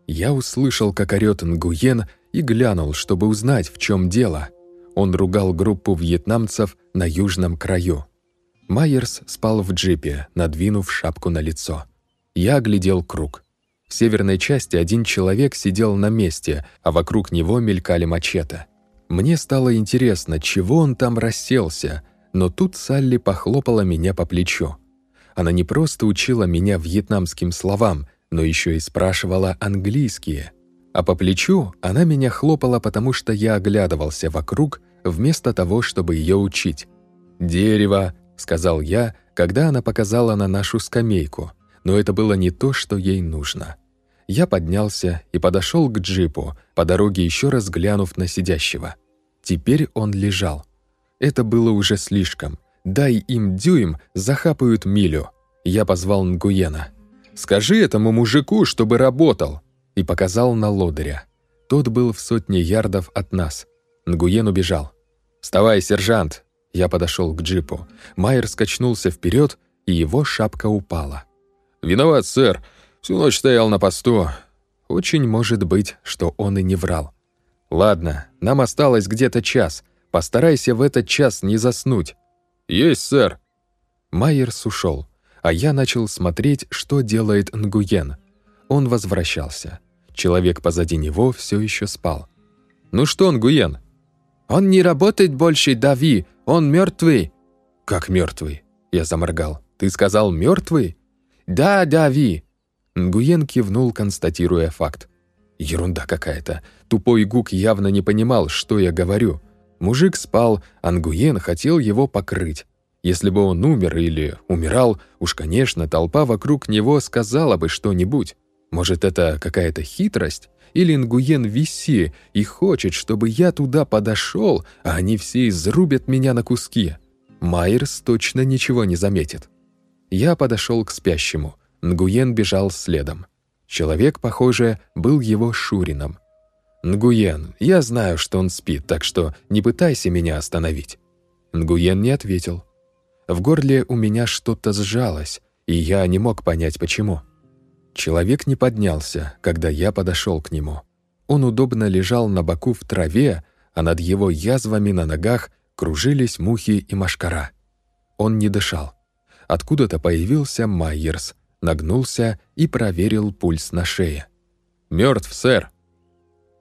Я услышал, как орёт Нгуен, и глянул, чтобы узнать, в чем дело. Он ругал группу вьетнамцев на южном краю. Майерс спал в джипе, надвинув шапку на лицо. Я оглядел круг. В северной части один человек сидел на месте, а вокруг него мелькали мачете. Мне стало интересно, чего он там расселся, но тут Салли похлопала меня по плечу. Она не просто учила меня вьетнамским словам, но еще и спрашивала английские. А по плечу она меня хлопала, потому что я оглядывался вокруг, вместо того, чтобы ее учить. «Дерево», — сказал я, когда она показала на нашу скамейку, но это было не то, что ей нужно. Я поднялся и подошел к джипу, по дороге еще раз глянув на сидящего. Теперь он лежал. Это было уже слишком. Дай им дюйм, захапают милю. Я позвал Нгуена. «Скажи этому мужику, чтобы работал!» И показал на лодыря. Тот был в сотне ярдов от нас. Нгуен убежал. «Вставай, сержант!» Я подошел к джипу. Майер скачнулся вперед, и его шапка упала. «Виноват, сэр. Всю ночь стоял на посту. Очень может быть, что он и не врал. Ладно, нам осталось где-то час. Постарайся в этот час не заснуть. Есть, сэр. Майерс ушел, а я начал смотреть, что делает Нгуен. Он возвращался. Человек позади него все еще спал. «Ну что, Нгуен?» «Он не работает больше, Дави, он мертвый. «Как мертвый? Я заморгал. «Ты сказал мертвый? «Да, Дави. Нгуен кивнул, констатируя факт. Ерунда какая-то. Тупой Гук явно не понимал, что я говорю. Мужик спал, а Нгуен хотел его покрыть. Если бы он умер или умирал, уж, конечно, толпа вокруг него сказала бы что-нибудь. Может, это какая-то хитрость? Или Нгуен виси и хочет, чтобы я туда подошел, а они все изрубят меня на куски? Майерс точно ничего не заметит. Я подошел к спящему — Нгуен бежал следом. Человек, похоже, был его Шурином. «Нгуен, я знаю, что он спит, так что не пытайся меня остановить». Нгуен не ответил. В горле у меня что-то сжалось, и я не мог понять, почему. Человек не поднялся, когда я подошел к нему. Он удобно лежал на боку в траве, а над его язвами на ногах кружились мухи и машкара. Он не дышал. Откуда-то появился Майерс, нагнулся и проверил пульс на шее. «Мертв, сэр!»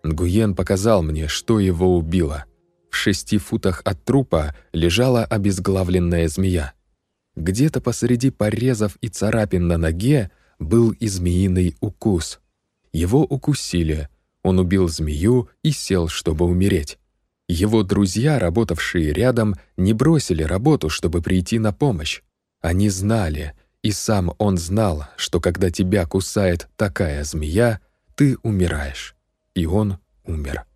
Нгуен показал мне, что его убило. В шести футах от трупа лежала обезглавленная змея. Где-то посреди порезов и царапин на ноге был и змеиный укус. Его укусили, он убил змею и сел, чтобы умереть. Его друзья, работавшие рядом, не бросили работу, чтобы прийти на помощь. Они знали, и сам он знал, что когда тебя кусает такая змея, ты умираешь. И он умер.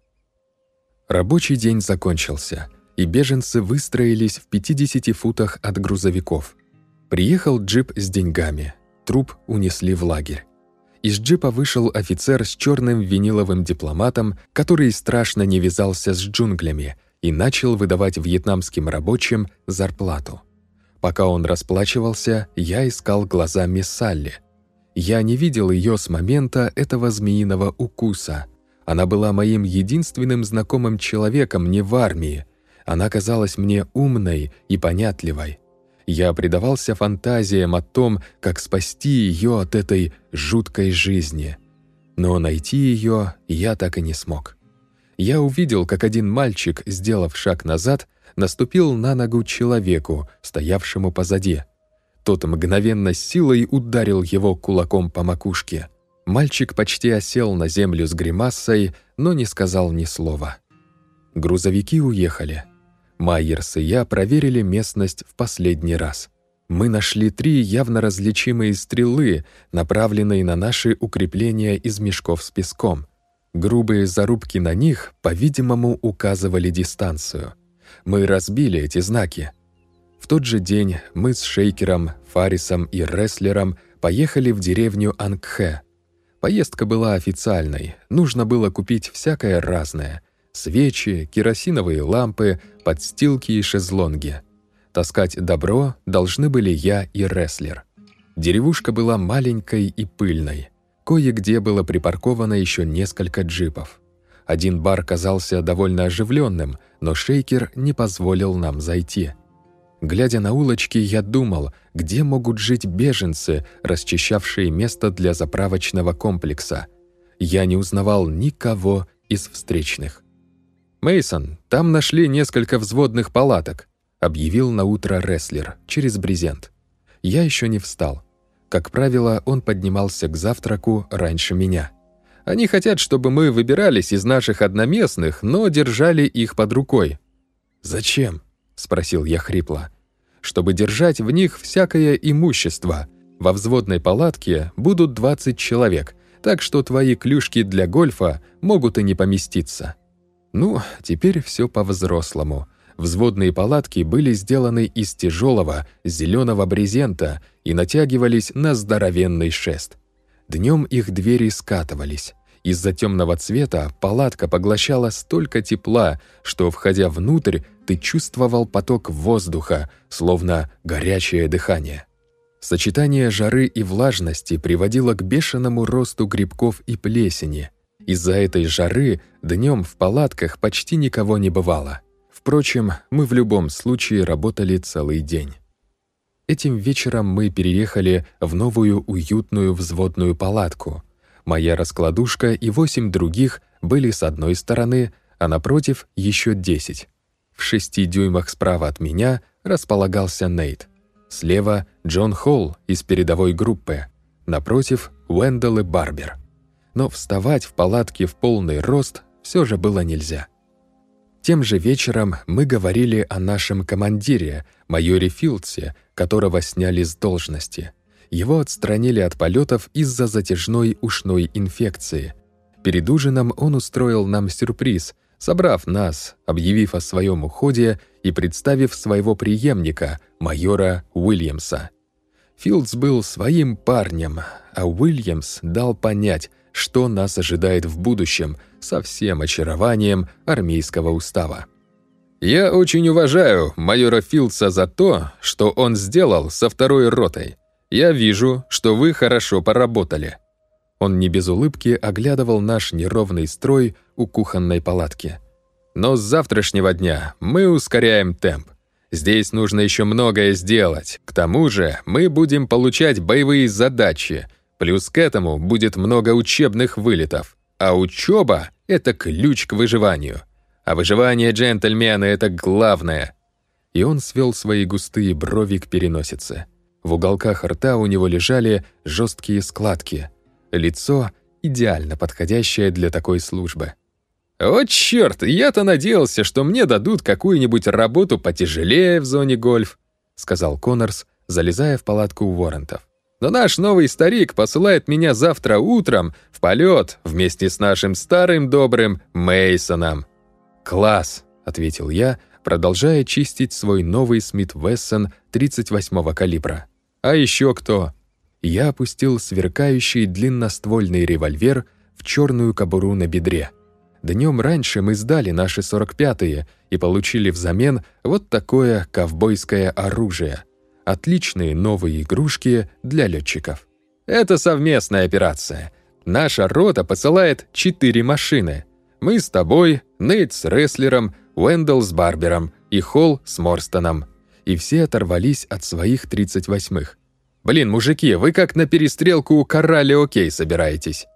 Рабочий день закончился, и беженцы выстроились в 50 футах от грузовиков. Приехал джип с деньгами, труп унесли в лагерь. Из джипа вышел офицер с черным виниловым дипломатом, который страшно не вязался с джунглями и начал выдавать вьетнамским рабочим зарплату. Пока он расплачивался, я искал глазами Салли. Я не видел ее с момента этого змеиного укуса. Она была моим единственным знакомым человеком не в армии. Она казалась мне умной и понятливой. Я предавался фантазиям о том, как спасти ее от этой жуткой жизни. Но найти ее я так и не смог. Я увидел, как один мальчик, сделав шаг назад, наступил на ногу человеку, стоявшему позади. Тот мгновенно силой ударил его кулаком по макушке. Мальчик почти осел на землю с гримасой, но не сказал ни слова. Грузовики уехали. Майерс и я проверили местность в последний раз. Мы нашли три явно различимые стрелы, направленные на наши укрепления из мешков с песком. Грубые зарубки на них, по-видимому, указывали дистанцию. Мы разбили эти знаки. В тот же день мы с Шейкером, Фарисом и Рестлером поехали в деревню Ангхэ. Поездка была официальной, нужно было купить всякое разное — свечи, керосиновые лампы, подстилки и шезлонги. Таскать добро должны были я и рестлер. Деревушка была маленькой и пыльной. Кое-где было припарковано еще несколько джипов. Один бар казался довольно оживленным, но шейкер не позволил нам зайти. Глядя на улочки, я думал, где могут жить беженцы, расчищавшие место для заправочного комплекса. Я не узнавал никого из встречных. Мейсон, там нашли несколько взводных палаток», — объявил на утро рестлер через брезент. Я еще не встал. Как правило, он поднимался к завтраку раньше меня. Они хотят, чтобы мы выбирались из наших одноместных, но держали их под рукой. «Зачем?» — спросил я хрипло. «Чтобы держать в них всякое имущество. Во взводной палатке будут 20 человек, так что твои клюшки для гольфа могут и не поместиться». Ну, теперь все по-взрослому. Взводные палатки были сделаны из тяжелого зеленого брезента и натягивались на здоровенный шест. Днем их двери скатывались. Из-за темного цвета палатка поглощала столько тепла, что, входя внутрь, ты чувствовал поток воздуха, словно горячее дыхание. Сочетание жары и влажности приводило к бешеному росту грибков и плесени — из-за этой жары днем в палатках почти никого не бывало. Впрочем, мы в любом случае работали целый день. Этим вечером мы переехали в новую уютную взводную палатку. Моя раскладушка и восемь других были с одной стороны, а напротив еще десять. В шести дюймах справа от меня располагался Нейт. Слева — Джон Холл из передовой группы. Напротив — Уэндалл и Барбер но вставать в палатке в полный рост все же было нельзя. Тем же вечером мы говорили о нашем командире, майоре Филдсе, которого сняли с должности. Его отстранили от полетов из-за затяжной ушной инфекции. Перед ужином он устроил нам сюрприз, собрав нас, объявив о своем уходе и представив своего преемника, майора Уильямса. Филдс был своим парнем, а Уильямс дал понять, что нас ожидает в будущем со всем очарованием армейского устава. «Я очень уважаю майора Филдса за то, что он сделал со второй ротой. Я вижу, что вы хорошо поработали». Он не без улыбки оглядывал наш неровный строй у кухонной палатки. «Но с завтрашнего дня мы ускоряем темп. Здесь нужно еще многое сделать. К тому же мы будем получать боевые задачи, Плюс к этому будет много учебных вылетов. А учеба — это ключ к выживанию. А выживание джентльмена — это главное. И он свел свои густые брови к переносице. В уголках рта у него лежали жесткие складки. Лицо идеально подходящее для такой службы. «О, черт! Я-то надеялся, что мне дадут какую-нибудь работу потяжелее в зоне гольф», — сказал Коннорс, залезая в палатку у Воррентов. «Но наш новый старик посылает меня завтра утром в полет вместе с нашим старым добрым Мейсоном. «Класс!» — ответил я, продолжая чистить свой новый Смит Вессон 38-го калибра. «А еще кто?» Я опустил сверкающий длинноствольный револьвер в черную кобуру на бедре. Днем раньше мы сдали наши 45-е и получили взамен вот такое ковбойское оружие. Отличные новые игрушки для летчиков. Это совместная операция. Наша рота посылает четыре машины. Мы с тобой, Нейт с Рестлером, Уэндалл с Барбером и Холл с Морстоном. И все оторвались от своих 38-х. Блин, мужики, вы как на перестрелку у Коралли Окей собираетесь.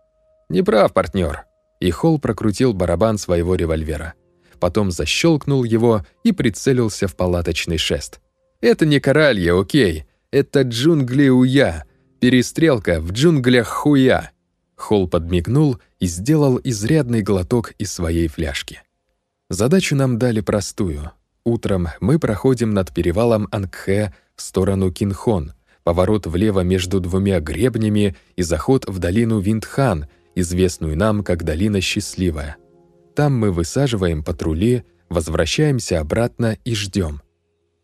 Не прав, партнер. И Холл прокрутил барабан своего револьвера. Потом защелкнул его и прицелился в палаточный шест. «Это не коралья, окей. Это джунгли Уя. Перестрелка в джунглях Хуя». Холл подмигнул и сделал изрядный глоток из своей фляжки. Задачу нам дали простую. Утром мы проходим над перевалом Ангхэ в сторону Кинхон, поворот влево между двумя гребнями и заход в долину Виндхан — известную нам как Долина Счастливая. Там мы высаживаем патрули, возвращаемся обратно и ждем.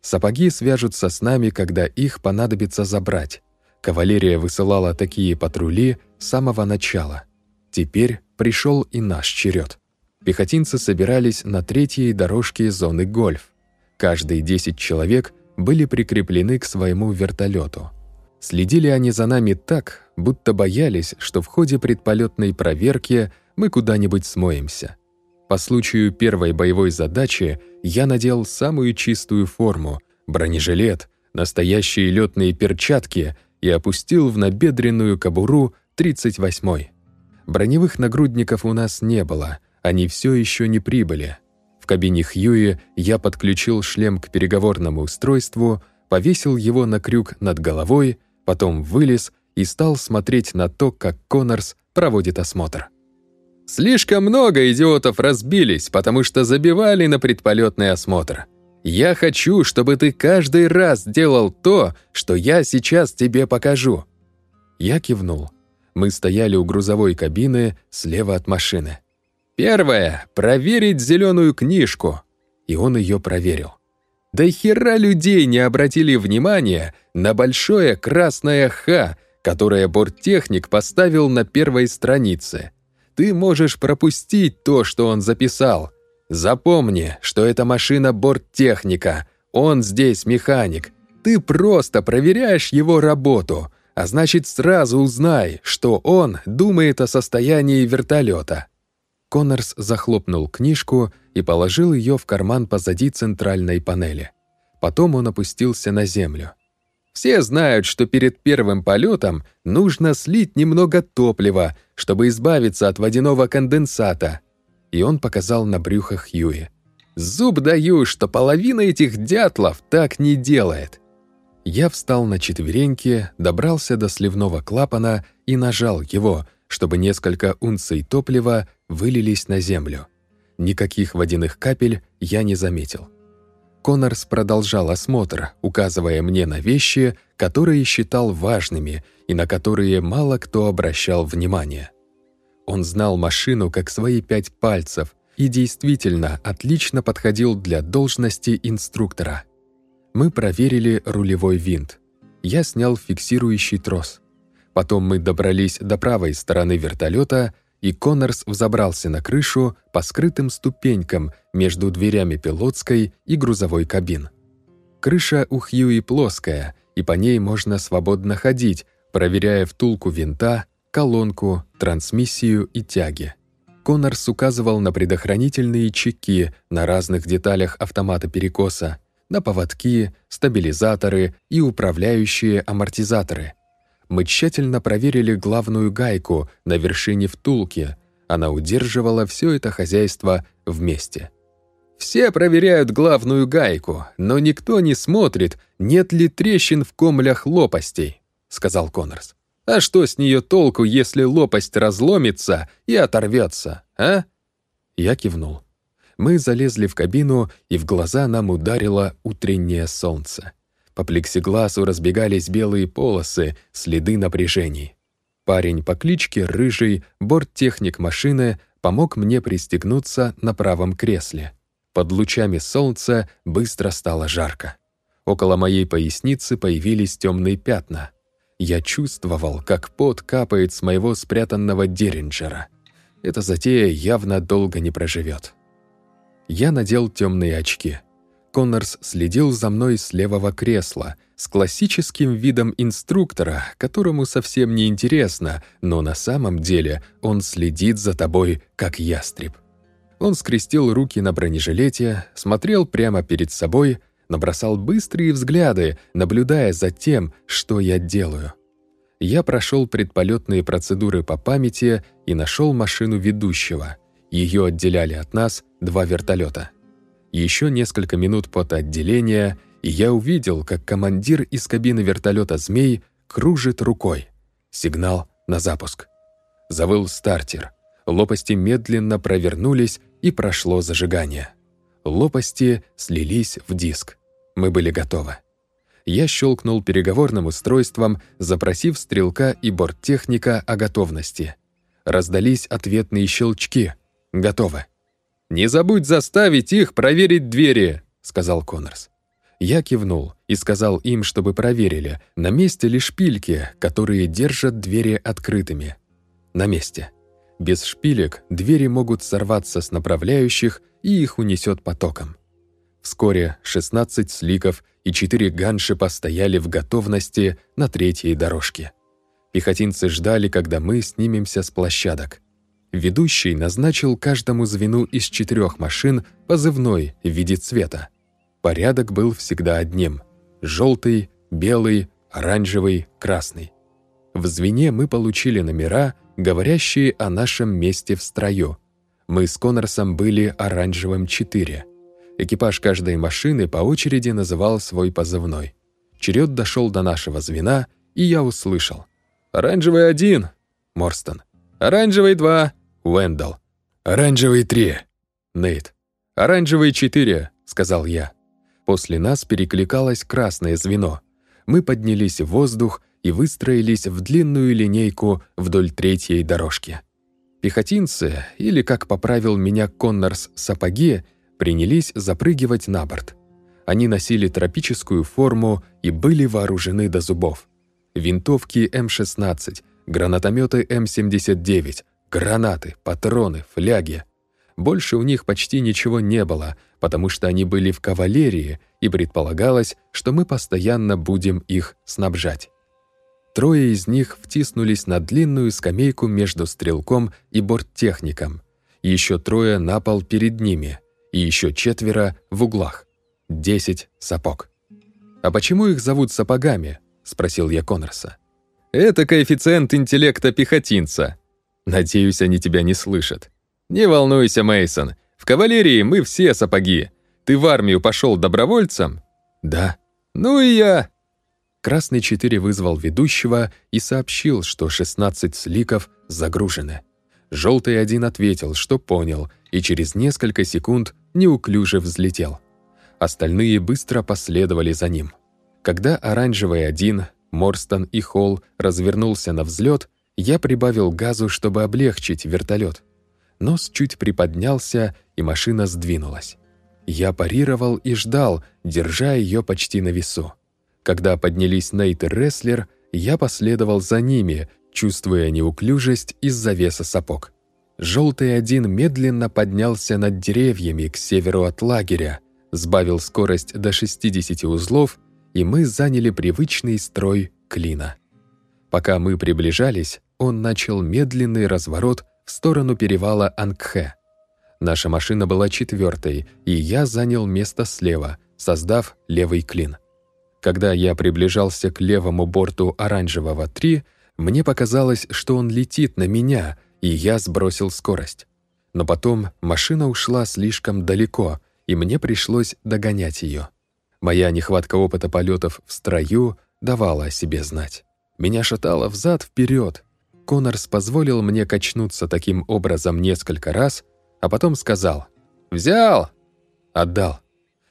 Сапоги свяжутся с нами, когда их понадобится забрать. Кавалерия высылала такие патрули с самого начала. Теперь пришел и наш черед. Пехотинцы собирались на третьей дорожке зоны гольф. Каждые 10 человек были прикреплены к своему вертолету. Следили они за нами так, будто боялись, что в ходе предполетной проверки мы куда-нибудь смоемся. По случаю первой боевой задачи я надел самую чистую форму, бронежилет, настоящие летные перчатки и опустил в набедренную кобуру 38-й. Броневых нагрудников у нас не было, они все еще не прибыли. В кабине Хьюи я подключил шлем к переговорному устройству, повесил его на крюк над головой потом вылез и стал смотреть на то, как Коннорс проводит осмотр. «Слишком много идиотов разбились, потому что забивали на предполетный осмотр. Я хочу, чтобы ты каждый раз делал то, что я сейчас тебе покажу». Я кивнул. Мы стояли у грузовой кабины слева от машины. «Первое — проверить зеленую книжку». И он ее проверил. Да хера людей не обратили внимания на большое красное «Х», которое борттехник поставил на первой странице. Ты можешь пропустить то, что он записал. Запомни, что это машина борттехника, он здесь механик. Ты просто проверяешь его работу, а значит сразу узнай, что он думает о состоянии вертолета. Коннорс захлопнул книжку и положил ее в карман позади центральной панели. Потом он опустился на землю. Все знают, что перед первым полетом нужно слить немного топлива, чтобы избавиться от водяного конденсата. И он показал на брюхо Хьюи. Зуб даю, что половина этих дятлов так не делает. Я встал на четвереньки, добрался до сливного клапана и нажал его, чтобы несколько унций топлива вылились на землю. Никаких водяных капель я не заметил. Коннорс продолжал осмотр, указывая мне на вещи, которые считал важными и на которые мало кто обращал внимание. Он знал машину как свои пять пальцев и действительно отлично подходил для должности инструктора. Мы проверили рулевой винт. Я снял фиксирующий трос. Потом мы добрались до правой стороны вертолета и Коннорс взобрался на крышу по скрытым ступенькам между дверями пилотской и грузовой кабин. Крыша у Хьюи плоская, и по ней можно свободно ходить, проверяя втулку винта, колонку, трансмиссию и тяги. Коннорс указывал на предохранительные чеки на разных деталях автомата перекоса, на поводки, стабилизаторы и управляющие амортизаторы — мы тщательно проверили главную гайку на вершине втулки. Она удерживала все это хозяйство вместе. Все проверяют главную гайку, но никто не смотрит, нет ли трещин в комлях лопастей», — сказал Коннорс. «А что с нее толку, если лопасть разломится и оторвется, а?» Я кивнул. Мы залезли в кабину, и в глаза нам ударило утреннее солнце. По плексигласу разбегались белые полосы, следы напряжений. Парень по кличке Рыжий, борттехник машины, помог мне пристегнуться на правом кресле. Под лучами солнца быстро стало жарко. Около моей поясницы появились темные пятна. Я чувствовал, как пот капает с моего спрятанного деринджера. Эта затея явно долго не проживет. Я надел темные очки. Коннорс следил за мной с левого кресла, с классическим видом инструктора, которому совсем не интересно, но на самом деле он следит за тобой, как ястреб. Он скрестил руки на бронежилете, смотрел прямо перед собой, набросал быстрые взгляды, наблюдая за тем, что я делаю. Я прошел предполетные процедуры по памяти и нашел машину ведущего — ее отделяли от нас два вертолета. Еще несколько минут отделения, и я увидел, как командир из кабины вертолета «Змей» кружит рукой. Сигнал на запуск. Завыл стартер. Лопасти медленно провернулись, и прошло зажигание. Лопасти слились в диск. Мы были готовы. Я щелкнул переговорным устройством, запросив стрелка и борттехника о готовности. Раздались ответные щелчки — «Готово». «Не забудь заставить их проверить двери», — сказал Коннорс. Я кивнул и сказал им, чтобы проверили, на месте ли шпильки, которые держат двери открытыми. На месте. Без шпилек двери могут сорваться с направляющих, и их унесет потоком. Вскоре 16 сликов и 4 ганшипа стояли в готовности на третьей дорожке. Пехотинцы ждали, когда мы снимемся с площадок. Ведущий назначил каждому звену из четырех машин позывной в виде цвета. Порядок был всегда одним — желтый, белый, оранжевый, красный. В звене мы получили номера, говорящие о нашем месте в строю. Мы с Коннорсом были оранжевым 4. Экипаж каждой машины по очереди называл свой позывной. Черед дошел до нашего звена, и я услышал. «Оранжевый один, Морстон. Оранжевый два, Уэндалл. «Оранжевый три!» Нейт. «Оранжевый четыре!» — сказал я. После нас перекликалось красное звено. Мы поднялись в воздух и выстроились в длинную линейку вдоль третьей дорожки. Пехотинцы, или, как поправил меня Коннорс, сапоги, принялись запрыгивать на борт. Они носили тропическую форму и были вооружены до зубов. Винтовки М-16, гранатометы М-79, Гранаты, патроны, фляги. Больше у них почти ничего не было, потому что они были в кавалерии, и предполагалось, что мы постоянно будем их снабжать. Трое из них втиснулись на длинную скамейку между стрелком и борттехником. Еще трое на пол перед ними, и еще четверо в углах. Десять сапог. «А почему их зовут сапогами?» — спросил я Коннорса. «Это коэффициент интеллекта пехотинца», Надеюсь, они тебя не слышат. Не волнуйся, Мейсон. В кавалерии мы все сапоги. Ты в армию пошел добровольцем? Да. Ну и я. Красный 4 вызвал ведущего и сообщил, что 16 сликов загружены. Желтый один ответил, что понял, и через несколько секунд неуклюже взлетел. Остальные быстро последовали за ним. Когда оранжевый один, Морстон и Холл развернулся на взлет, я прибавил газу, чтобы облегчить вертолет. Нос чуть приподнялся, и машина сдвинулась. Я парировал и ждал, держа ее почти на весу. Когда поднялись Нейт и Рестлер, я последовал за ними, чувствуя неуклюжесть из-за веса сапог. Желтый один медленно поднялся над деревьями к северу от лагеря, сбавил скорость до 60 узлов, и мы заняли привычный строй клина. Пока мы приближались, он начал медленный разворот в сторону перевала Ангхэ. Наша машина была четвертой, и я занял место слева, создав левый клин. Когда я приближался к левому борту оранжевого 3, мне показалось, что он летит на меня, и я сбросил скорость. Но потом машина ушла слишком далеко, и мне пришлось догонять ее. Моя нехватка опыта полетов в строю давала о себе знать. Меня шатало взад вперед. Коннорс позволил мне качнуться таким образом несколько раз, а потом сказал «Взял!» Отдал.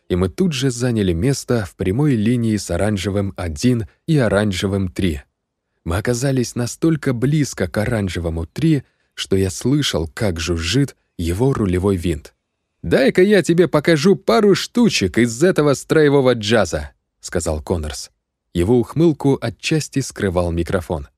И мы тут же заняли место в прямой линии с оранжевым 1 и оранжевым 3. Мы оказались настолько близко к оранжевому 3, что я слышал, как жужжит его рулевой винт. «Дай-ка я тебе покажу пару штучек из этого строевого джаза», — сказал Коннорс. Его ухмылку отчасти скрывал микрофон.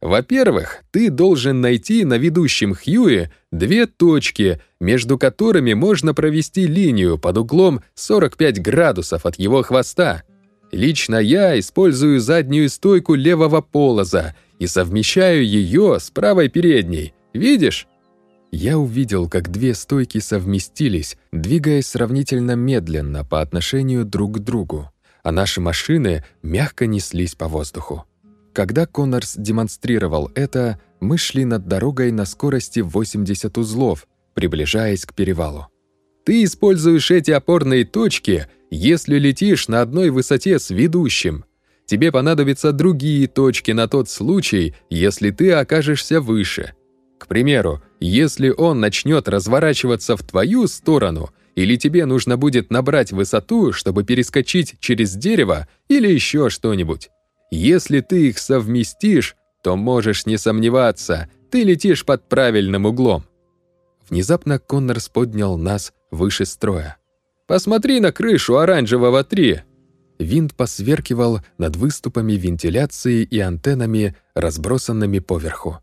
Во-первых, ты должен найти на ведущем Хьюе две точки, между которыми можно провести линию под углом 45 градусов от его хвоста. Лично я использую заднюю стойку левого полоза и совмещаю ее с правой передней. Видишь? Я увидел, как две стойки совместились, двигаясь сравнительно медленно по отношению друг к другу, а наши машины мягко неслись по воздуху. Когда Коннорс демонстрировал это, мы шли над дорогой на скорости 80 узлов, приближаясь к перевалу. Ты используешь эти опорные точки, если летишь на одной высоте с ведущим. Тебе понадобятся другие точки на тот случай, если ты окажешься выше. К примеру, если он начнет разворачиваться в твою сторону, или тебе нужно будет набрать высоту, чтобы перескочить через дерево или еще что-нибудь. Если ты их совместишь, то можешь не сомневаться, ты летишь под правильным углом. Внезапно Коннорс поднял нас выше строя. «Посмотри на крышу оранжевого 3!» Винт посверкивал над выступами вентиляции и антеннами, разбросанными поверху.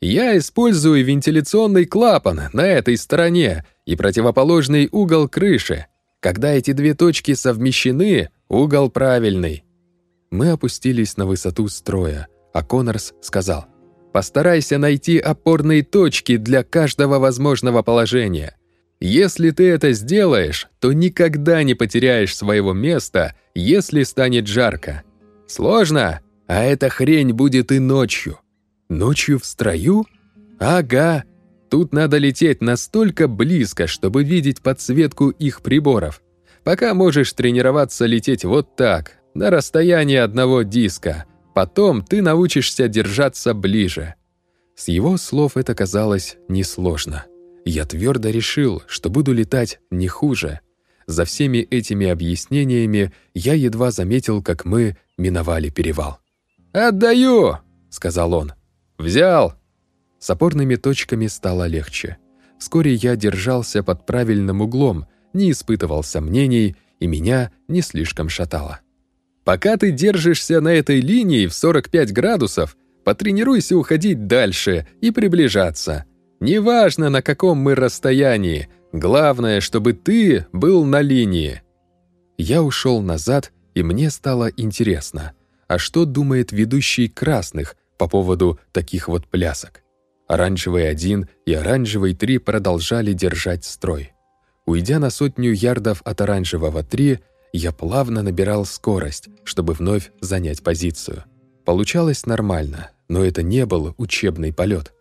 «Я использую вентиляционный клапан на этой стороне и противоположный угол крыши. Когда эти две точки совмещены, угол правильный. Мы опустились на высоту строя, а Коннорс сказал, «Постарайся найти опорные точки для каждого возможного положения. Если ты это сделаешь, то никогда не потеряешь своего места, если станет жарко. Сложно? А эта хрень будет и ночью. Ночью в строю? Ага. Тут надо лететь настолько близко, чтобы видеть подсветку их приборов. Пока можешь тренироваться лететь вот так, на расстоянии одного диска. Потом ты научишься держаться ближе». С его слов это казалось несложно. Я твердо решил, что буду летать не хуже. За всеми этими объяснениями я едва заметил, как мы миновали перевал. «Отдаю!» — сказал он. «Взял!» С опорными точками стало легче. Вскоре я держался под правильным углом, не испытывал сомнений, и меня не слишком шатало. Пока ты держишься на этой линии в 45 градусов, потренируйся уходить дальше и приближаться. Неважно, на каком мы расстоянии, главное, чтобы ты был на линии. Я ушел назад, и мне стало интересно, а что думает ведущий красных по поводу таких вот плясок? Оранжевый один и оранжевый три продолжали держать строй. Уйдя на сотню ярдов от оранжевого три, я плавно набирал скорость, чтобы вновь занять позицию. Получалось нормально, но это не был учебный полет.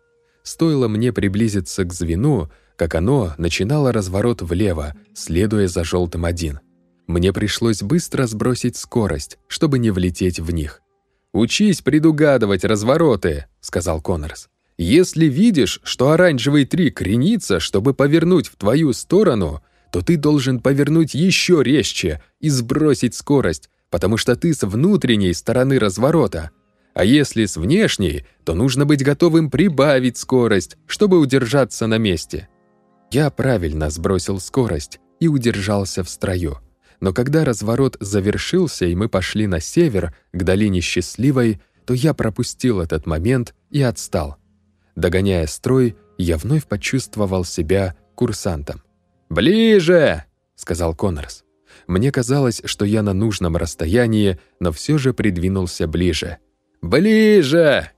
Стоило мне приблизиться к звену, как оно начинало разворот влево, следуя за желтым один. Мне пришлось быстро сбросить скорость, чтобы не влететь в них. «Учись предугадывать развороты», — сказал Коннорс. «Если видишь, что оранжевый три кренится, чтобы повернуть в твою сторону, то ты должен повернуть еще резче и сбросить скорость, потому что ты с внутренней стороны разворота. А если с внешней, то нужно быть готовым прибавить скорость, чтобы удержаться на месте. Я правильно сбросил скорость и удержался в строю. Но когда разворот завершился и мы пошли на север, к долине Счастливой, то я пропустил этот момент и отстал. Догоняя строй, я вновь почувствовал себя курсантом. «Ближе!» — сказал Коннорс. Мне казалось, что я на нужном расстоянии, но все же придвинулся ближе. «Ближе!»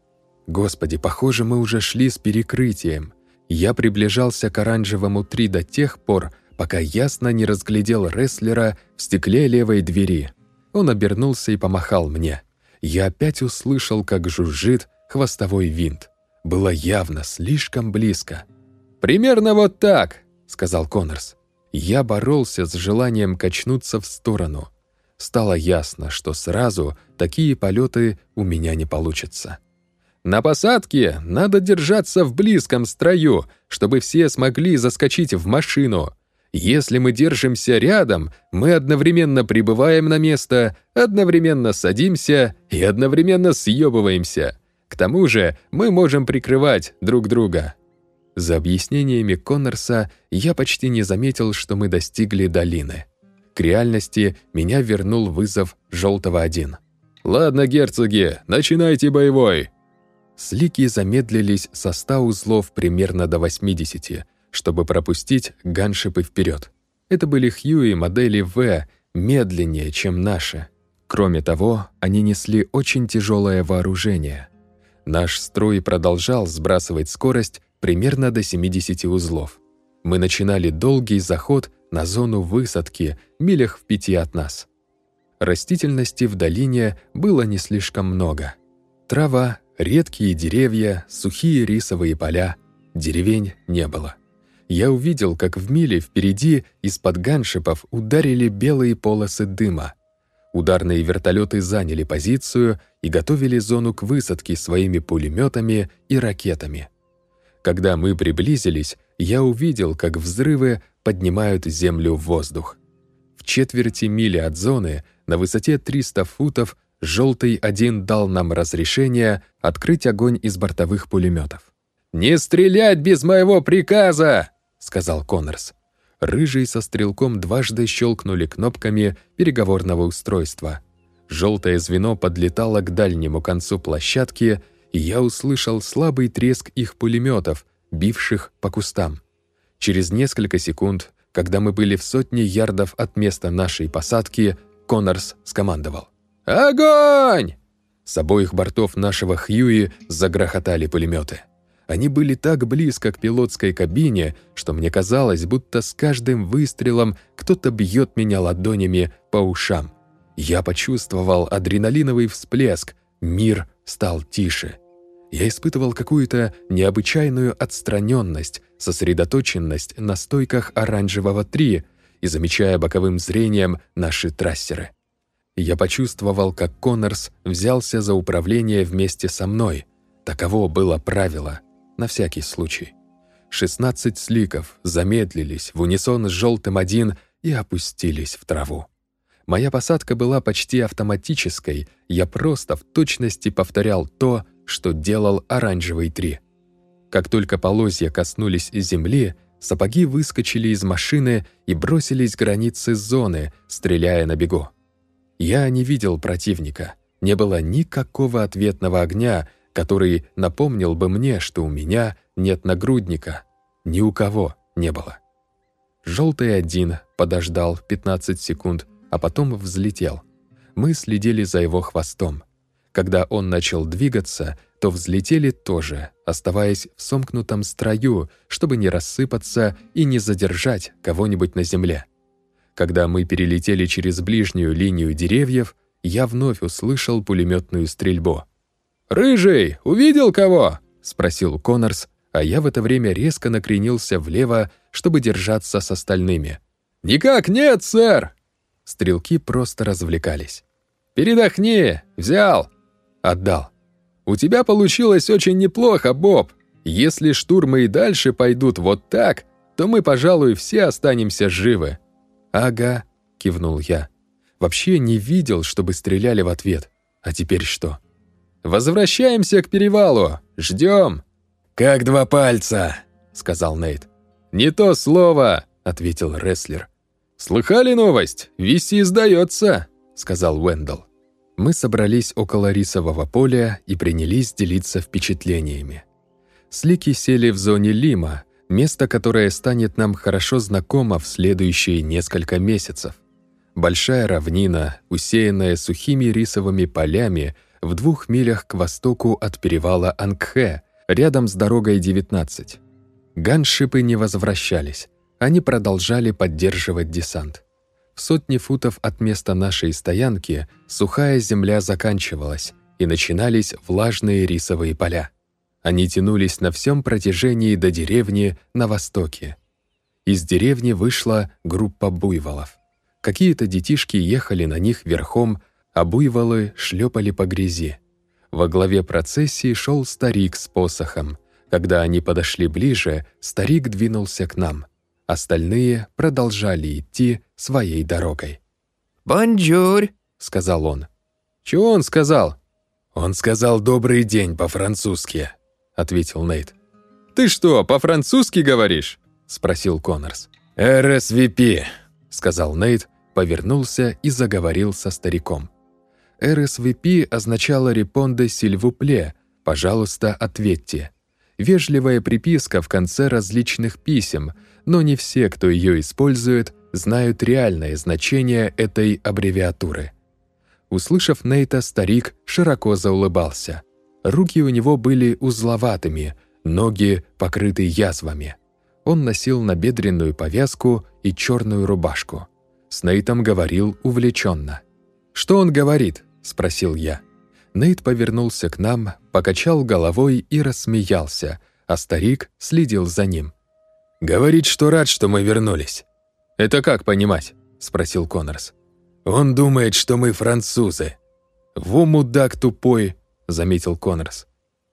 Господи, похоже, мы уже шли с перекрытием. Я приближался к оранжевому три до тех пор, пока ясно не разглядел рестлера в стекле левой двери. Он обернулся и помахал мне. Я опять услышал, как жужжит хвостовой винт. Было явно слишком близко. «Примерно вот так», сказал Коннорс. Я боролся с желанием качнуться в сторону. Стало ясно, что сразу такие полеты у меня не получатся. На посадке надо держаться в близком строю, чтобы все смогли заскочить в машину. Если мы держимся рядом, мы одновременно прибываем на место, одновременно садимся и одновременно съебываемся. К тому же мы можем прикрывать друг друга. За объяснениями Коннорса я почти не заметил, что мы достигли долины. К реальности меня вернул вызов «Желтого-1». «Ладно, герцоги, начинайте боевой!» Слики замедлились со 100 узлов примерно до 80, чтобы пропустить ганшипы вперед. Это были Хьюи модели В, медленнее, чем наши. Кроме того, они несли очень тяжелое вооружение. Наш строй продолжал сбрасывать скорость примерно до 70 узлов. Мы начинали долгий заход на зону высадки, милях в пяти от нас. Растительности в долине было не слишком много. Трава, редкие деревья, сухие рисовые поля, деревень не было. Я увидел, как в миле впереди из-под ганшипов ударили белые полосы дыма. Ударные вертолеты заняли позицию и готовили зону к высадке своими пулеметами и ракетами. Когда мы приблизились, я увидел, как взрывы поднимают землю в воздух. В четверти мили от зоны, на высоте 300 футов, «Желтый один дал нам разрешение открыть огонь из бортовых пулеметов. «Не стрелять без моего приказа!» — сказал Коннорс. Рыжий со стрелком дважды щелкнули кнопками переговорного устройства. Желтое звено подлетало к дальнему концу площадки, и я услышал слабый треск их пулеметов, бивших по кустам. Через несколько секунд, когда мы были в сотне ярдов от места нашей посадки, Коннорс скомандовал. «Огонь!» С обоих бортов нашего Хьюи загрохотали пулеметы. Они были так близко к пилотской кабине, что мне казалось, будто с каждым выстрелом кто-то бьет меня ладонями по ушам. Я почувствовал адреналиновый всплеск, мир стал тише. Я испытывал какую-то необычайную отстраненность, сосредоточенность на стойках оранжевого 3 и замечая боковым зрением наши трассеры. Я почувствовал, как Коннорс взялся за управление вместе со мной. Таково было правило, на всякий случай. 16 сликов замедлились в унисон с желтым один и опустились в траву. Моя посадка была почти автоматической, я просто в точности повторял то, что делал оранжевый 3. Как только полозья коснулись земли, сапоги выскочили из машины и бросились к границе зоны, стреляя на бегу. Я не видел противника. Не было никакого ответного огня, который напомнил бы мне, что у меня нет нагрудника. Ни у кого не было. Желтый один подождал 15 секунд, а потом взлетел. Мы следили за его хвостом. Когда он начал двигаться, то взлетели тоже, оставаясь в сомкнутом строю, чтобы не рассыпаться и не задержать кого-нибудь на земле. Когда мы перелетели через ближнюю линию деревьев, я вновь услышал пулеметную стрельбу. «Рыжий, увидел кого?» — спросил Коннорс, а я в это время резко накренился влево, чтобы держаться с остальными. «Никак нет, сэр!» Стрелки просто развлекались. «Передохни! Взял!» «Отдал!» «У тебя получилось очень неплохо, Боб. Если штурмы и дальше пойдут вот так, то мы, пожалуй, все останемся живы. «Ага», — кивнул я. «Вообще не видел, чтобы стреляли в ответ. А теперь что?» «Возвращаемся к перевалу! Ждем!» «Как два пальца!» — сказал Нейт. «Не то слово!» — ответил рестлер. «Слыхали новость? Виси сдается!» — сказал Уэндалл. Мы собрались около рисового поля и принялись делиться впечатлениями. Слики сели в зоне Лима, место, которое станет нам хорошо знакомо в следующие несколько месяцев. Большая равнина, усеянная сухими рисовыми полями в двух милях к востоку от перевала Ангхэ, рядом с дорогой 19. Ганшипы не возвращались, они продолжали поддерживать десант. В сотни футов от места нашей стоянки сухая земля заканчивалась, и начинались влажные рисовые поля. Они тянулись на всем протяжении до деревни на востоке. Из деревни вышла группа буйволов. Какие-то детишки ехали на них верхом, а буйволы шлепали по грязи. Во главе процессии шел старик с посохом. Когда они подошли ближе, старик двинулся к нам. Остальные продолжали идти своей дорогой. «Bonjour», — сказал он. «Чего он сказал?» «Он сказал «добрый день» по-французски», — ответил Нейт. «Ты что, по-французски говоришь?» — спросил Коннорс. «RSVP», — сказал Нейт, повернулся и заговорил со стариком. РСВП означало «репонде сильвупле», «пожалуйста, ответьте». Вежливая приписка в конце различных писем, но не все, кто ее использует, знают реальное значение этой аббревиатуры. Услышав Нейта, старик широко заулыбался. Руки у него были узловатыми, ноги покрыты язвами. Он носил набедренную повязку и черную рубашку. С Нейтом говорил увлеченно. «Что он говорит?» — спросил я. Нейт повернулся к нам, покачал головой и рассмеялся, а старик следил за ним. «Говорит, что рад, что мы вернулись». «Это как понимать?» — спросил Коннорс. «Он думает, что мы французы». «Во мудак тупой», — заметил Коннорс.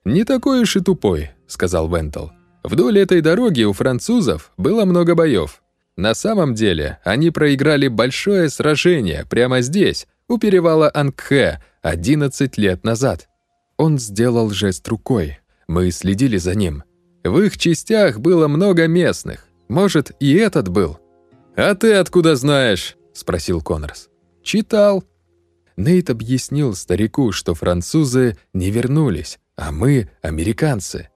«Не такой уж и тупой», — сказал Вентл. «Вдоль этой дороги у французов было много боев. На самом деле они проиграли большое сражение прямо здесь, у перевала Ангхэ, 11 лет назад». Он сделал жест рукой. Мы следили за ним. В их частях было много местных. Может, и этот был. «А ты откуда знаешь?» — спросил Коннорс. «Читал». Нейт объяснил старику, что французы не вернулись, а мы — американцы.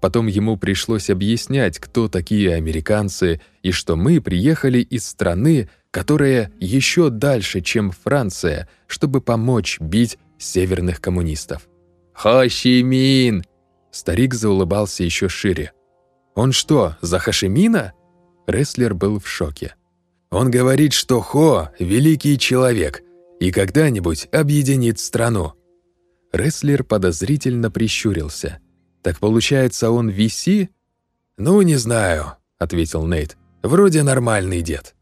Потом ему пришлось объяснять, кто такие американцы, и что мы приехали из страны, которая еще дальше, чем Франция, чтобы помочь бить северных коммунистов. «Хошимин!» Старик заулыбался еще шире. «Он что, за Хашимина?» Рестлер был в шоке. «Он говорит, что Хо — великий человек и когда-нибудь объединит страну». Рестлер подозрительно прищурился. «Так получается, он виси?» «Ну, не знаю», — ответил Нейт. «Вроде нормальный дед».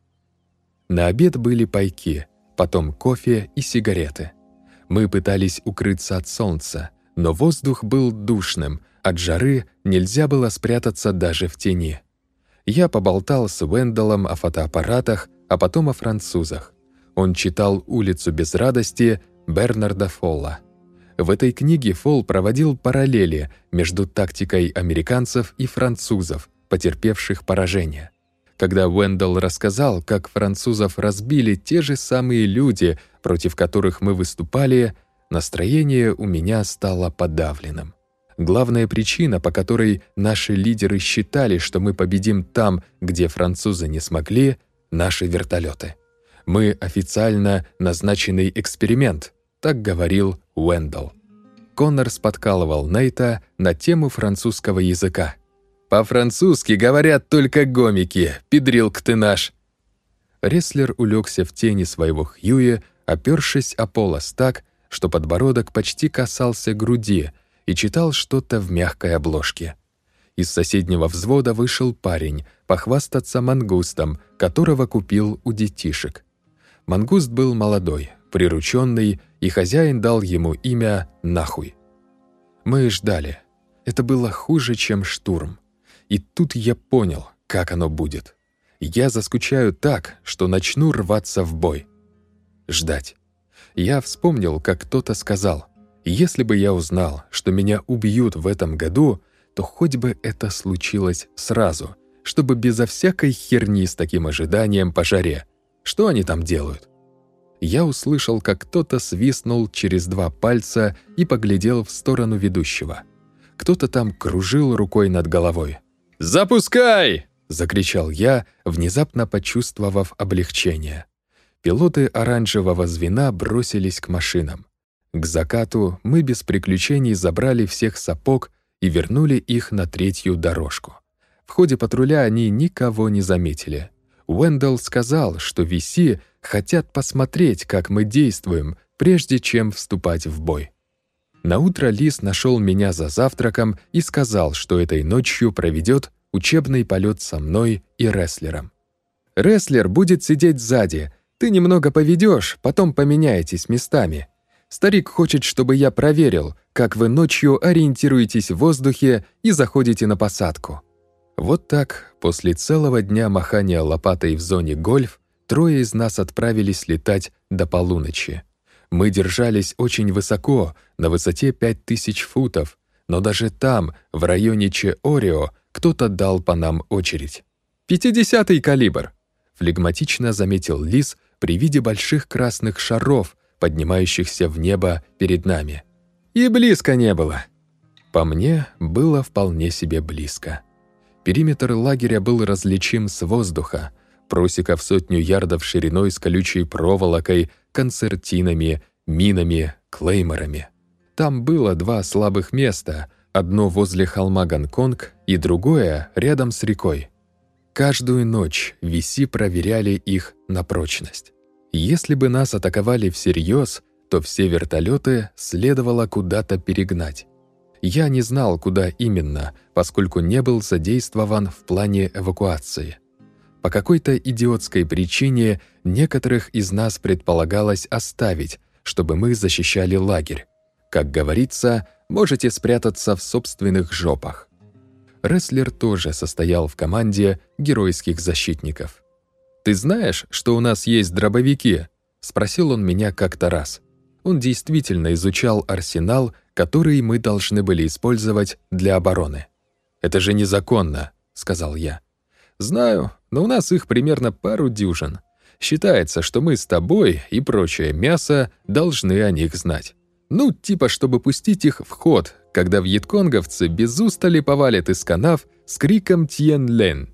На обед были пайки, потом кофе и сигареты. Мы пытались укрыться от солнца, но воздух был душным, от жары нельзя было спрятаться даже в тени. Я поболтал с Уэндалом о фотоаппаратах, а потом о французах. Он читал «Улицу без радости» Бернарда Фолла. В этой книге Фолл проводил параллели между тактикой американцев и французов, потерпевших поражение. Когда Уэндалл рассказал, как французов разбили те же самые люди, против которых мы выступали, настроение у меня стало подавленным. Главная причина, по которой наши лидеры считали, что мы победим там, где французы не смогли — наши вертолеты. Мы официально назначенный эксперимент, так говорил Уэндалл. Коннор сподкалывал Нейта на тему французского языка. «По-французски говорят только гомики, педрилк ты наш!» Реслер улегся в тени своего Хьюи, опершись о полос так, что подбородок почти касался груди, и читал что-то в мягкой обложке. Из соседнего взвода вышел парень похвастаться мангустом, которого купил у детишек. Мангуст был молодой, прирученный, и хозяин дал ему имя «Нахуй». Мы ждали. Это было хуже, чем штурм. И тут я понял, как оно будет. Я заскучаю так, что начну рваться в бой. Ждать. Я вспомнил, как кто-то сказал, «Если бы я узнал, что меня убьют в этом году, то хоть бы это случилось сразу, чтобы безо всякой херни с таким ожиданием по жаре. Что они там делают?» Я услышал, как кто-то свистнул через два пальца и поглядел в сторону ведущего. Кто-то там кружил рукой над головой. «Запускай!» — закричал я, внезапно почувствовав облегчение. Пилоты оранжевого звена бросились к машинам. К закату мы без приключений забрали всех сапог и вернули их на третью дорожку. В ходе патруля они никого не заметили. Уэндалл сказал, что Виси хотят посмотреть, как мы действуем, прежде чем вступать в бой. Наутро Лис нашел меня за завтраком и сказал, что этой ночью проведет учебный полет со мной и рестлером. Рестлер будет сидеть сзади. Ты немного поведешь, потом поменяетесь местами. Старик хочет, чтобы я проверил, как вы ночью ориентируетесь в воздухе и заходите на посадку. Вот так, после целого дня махания лопатой в зоне гольф, трое из нас отправились летать до полуночи. Мы держались очень высоко, на высоте 5000 футов, но даже там, в районе Че-Орио, кто-то дал по нам очередь. «Пятидесятый калибр!» — флегматично заметил Лис при виде больших красных шаров, поднимающихся в небо перед нами. «И близко не было!» По мне, было вполне себе близко. Периметр лагеря был различим с воздуха, просека в сотню ярдов шириной с колючей проволокой, концертинами, минами, клейморами. Там было два слабых места, одно возле холма Гонконг и другое рядом с рекой. Каждую ночь виси проверяли их на прочность. Если бы нас атаковали всерьез, то все вертолеты следовало куда-то перегнать. Я не знал, куда именно, поскольку не был задействован в плане эвакуации. По какой-то идиотской причине некоторых из нас предполагалось оставить, чтобы мы защищали лагерь. Как говорится, можете спрятаться в собственных жопах. Рестлер тоже состоял в команде геройских защитников. «Ты знаешь, что у нас есть дробовики?» — спросил он меня как-то раз. Он действительно изучал арсенал, который мы должны были использовать для обороны. «Это же незаконно», — сказал я. «Знаю, но у нас их примерно пару дюжин. Считается, что мы с тобой и прочее мясо должны о них знать. Ну, типа, чтобы пустить их в ход, когда вьетконговцы без устали повалят из канав с криком «Тьен Лен».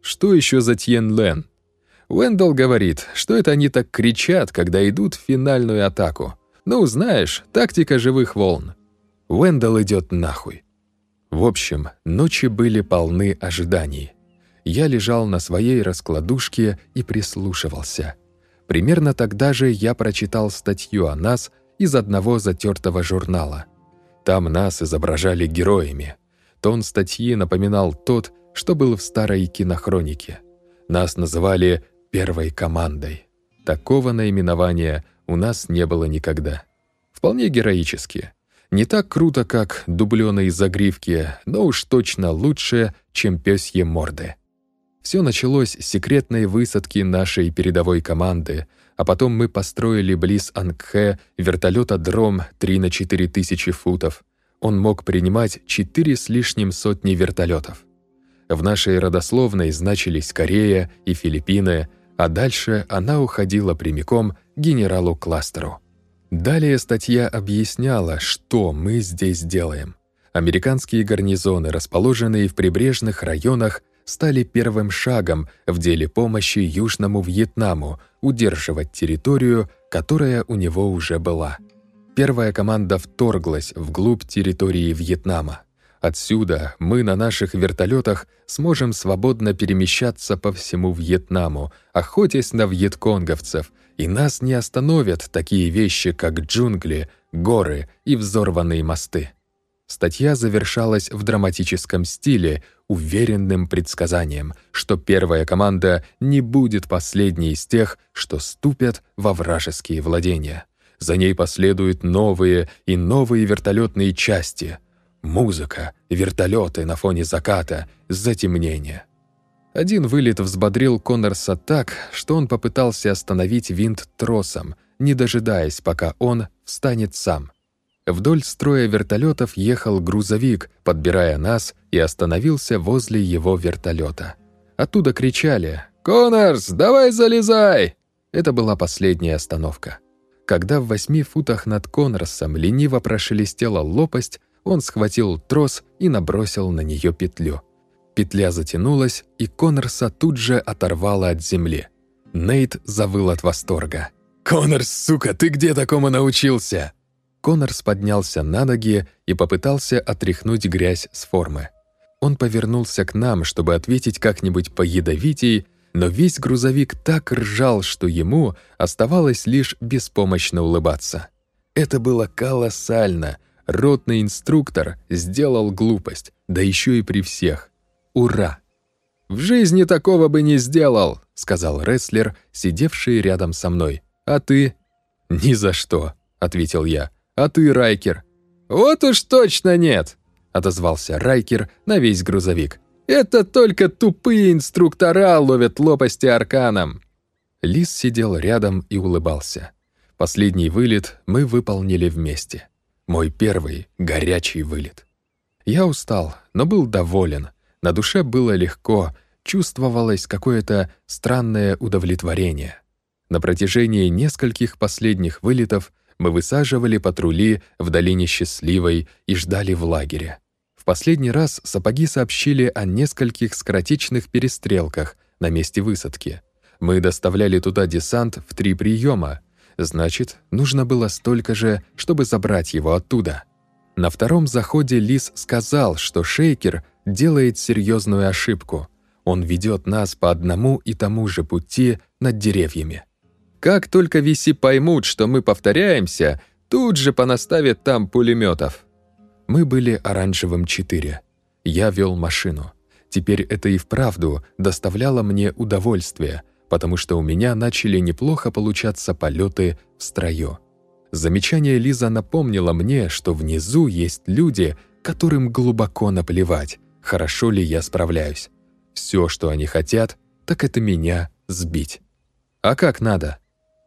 Что еще за Тьен Лен? Уэндалл говорит, что это они так кричат, когда идут в финальную атаку. Ну, знаешь, тактика живых волн. Уэндалл идет нахуй. В общем, ночи были полны ожиданий. Я лежал на своей раскладушке и прислушивался. Примерно тогда же я прочитал статью о нас — из одного затертого журнала. Там нас изображали героями. Тон статьи напоминал тот, что был в старой кинохронике. Нас называли «первой командой». Такого наименования у нас не было никогда. Вполне героически. Не так круто, как дублёные загривки, но уж точно лучше, чем пёсье морды. Все началось с секретной высадки нашей передовой команды, а потом мы построили близ Ангхэ вертолетодром 3 на 4 тысячи футов. Он мог принимать 4 с лишним сотни вертолетов. В нашей родословной значились Корея и Филиппины, а дальше она уходила прямиком генералу Кластеру. Далее статья объясняла, что мы здесь делаем. Американские гарнизоны, расположенные в прибрежных районах, стали первым шагом в деле помощи Южному Вьетнаму удерживать территорию, которая у него уже была. Первая команда вторглась вглубь территории Вьетнама. Отсюда мы на наших вертолетах сможем свободно перемещаться по всему Вьетнаму, охотясь на вьетконговцев, и нас не остановят такие вещи, как джунгли, горы и взорванные мосты. Статья завершалась в драматическом стиле, уверенным предсказанием, что первая команда не будет последней из тех, что ступят во вражеские владения. За ней последуют новые и новые вертолетные части. Музыка, вертолеты на фоне заката, затемнение. Один вылет взбодрил Коннорса так, что он попытался остановить винт тросом, не дожидаясь, пока он встанет сам. Вдоль строя вертолетов ехал грузовик, подбирая нас, и остановился возле его вертолета. Оттуда кричали «Коннорс, давай залезай!» Это была последняя остановка. Когда в восьми футах над Коннорсом лениво прошелестела лопасть, он схватил трос и набросил на нее петлю. Петля затянулась, и Коннорса тут же оторвала от земли. Нейт завыл от восторга. «Коннорс, сука, ты где такому научился?» Коннорс поднялся на ноги и попытался отряхнуть грязь с формы. Он повернулся к нам, чтобы ответить как-нибудь поядовитей, но весь грузовик так ржал, что ему оставалось лишь беспомощно улыбаться. Это было колоссально. Ротный инструктор сделал глупость, да еще и при всех. «Ура!». «В жизни такого бы не сделал», — сказал рестлер, сидевший рядом со мной. «А ты?» «Ни за что», — ответил я. «А ты, Райкер?» «Вот уж точно нет», — отозвался Райкер на весь грузовик. «Это только тупые инструктора ловят лопасти арканом». Лис сидел рядом и улыбался. Последний вылет мы выполнили вместе. Мой первый горячий вылет. Я устал, но был доволен. На душе было легко, чувствовалось какое-то странное удовлетворение. На протяжении нескольких последних вылетов мы высаживали патрули в долине Счастливой и ждали в лагере. В последний раз сапоги сообщили о нескольких скоротечных перестрелках на месте высадки. Мы доставляли туда десант в три приема, значит, нужно было столько же, чтобы забрать его оттуда. На втором заходе Лис сказал, что Шейкер делает серьезную ошибку. Он ведет нас по одному и тому же пути над деревьями. Как только виси поймут, что мы повторяемся, тут же понаставят там пулеметов. Мы были оранжевым 4. Я вел машину. Теперь это и вправду доставляло мне удовольствие, потому что у меня начали неплохо получаться полеты в строю. Замечание Лиза напомнило мне, что внизу есть люди, которым глубоко наплевать, хорошо ли я справляюсь. Все, что они хотят, так это меня сбить. А как надо?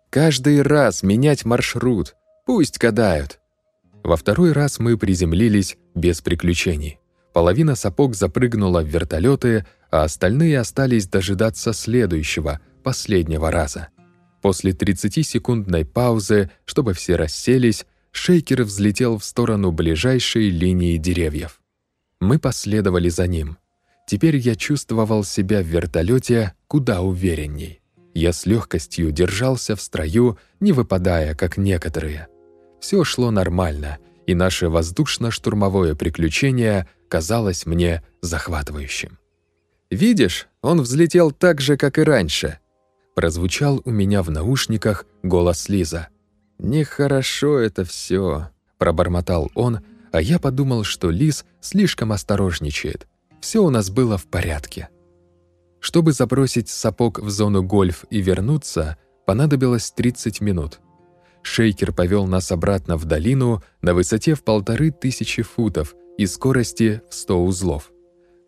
Каждый раз менять маршрут, пусть гадают. Во второй раз мы приземлились без приключений. Половина сапог запрыгнула в вертолеты, а остальные остались дожидаться следующего, последнего раза. После 30-секундной паузы, чтобы все расселись, шейкер взлетел в сторону ближайшей линии деревьев. Мы последовали за ним. Теперь я чувствовал себя в вертолете куда уверенней. Я с легкостью держался в строю, не выпадая, как некоторые. Все шло нормально, и наше воздушно-штурмовое приключение казалось мне захватывающим. «Видишь, он взлетел так же, как и раньше», прозвучал у меня в наушниках голос Лиза. «Нехорошо это все, пробормотал он, а я подумал, что Лиз слишком осторожничает. Все у нас было в порядке. Чтобы забросить сапог в зону гольф и вернуться, понадобилось 30 минут. Шейкер повел нас обратно в долину на высоте в полторы тысячи футов и скорости в 100 узлов.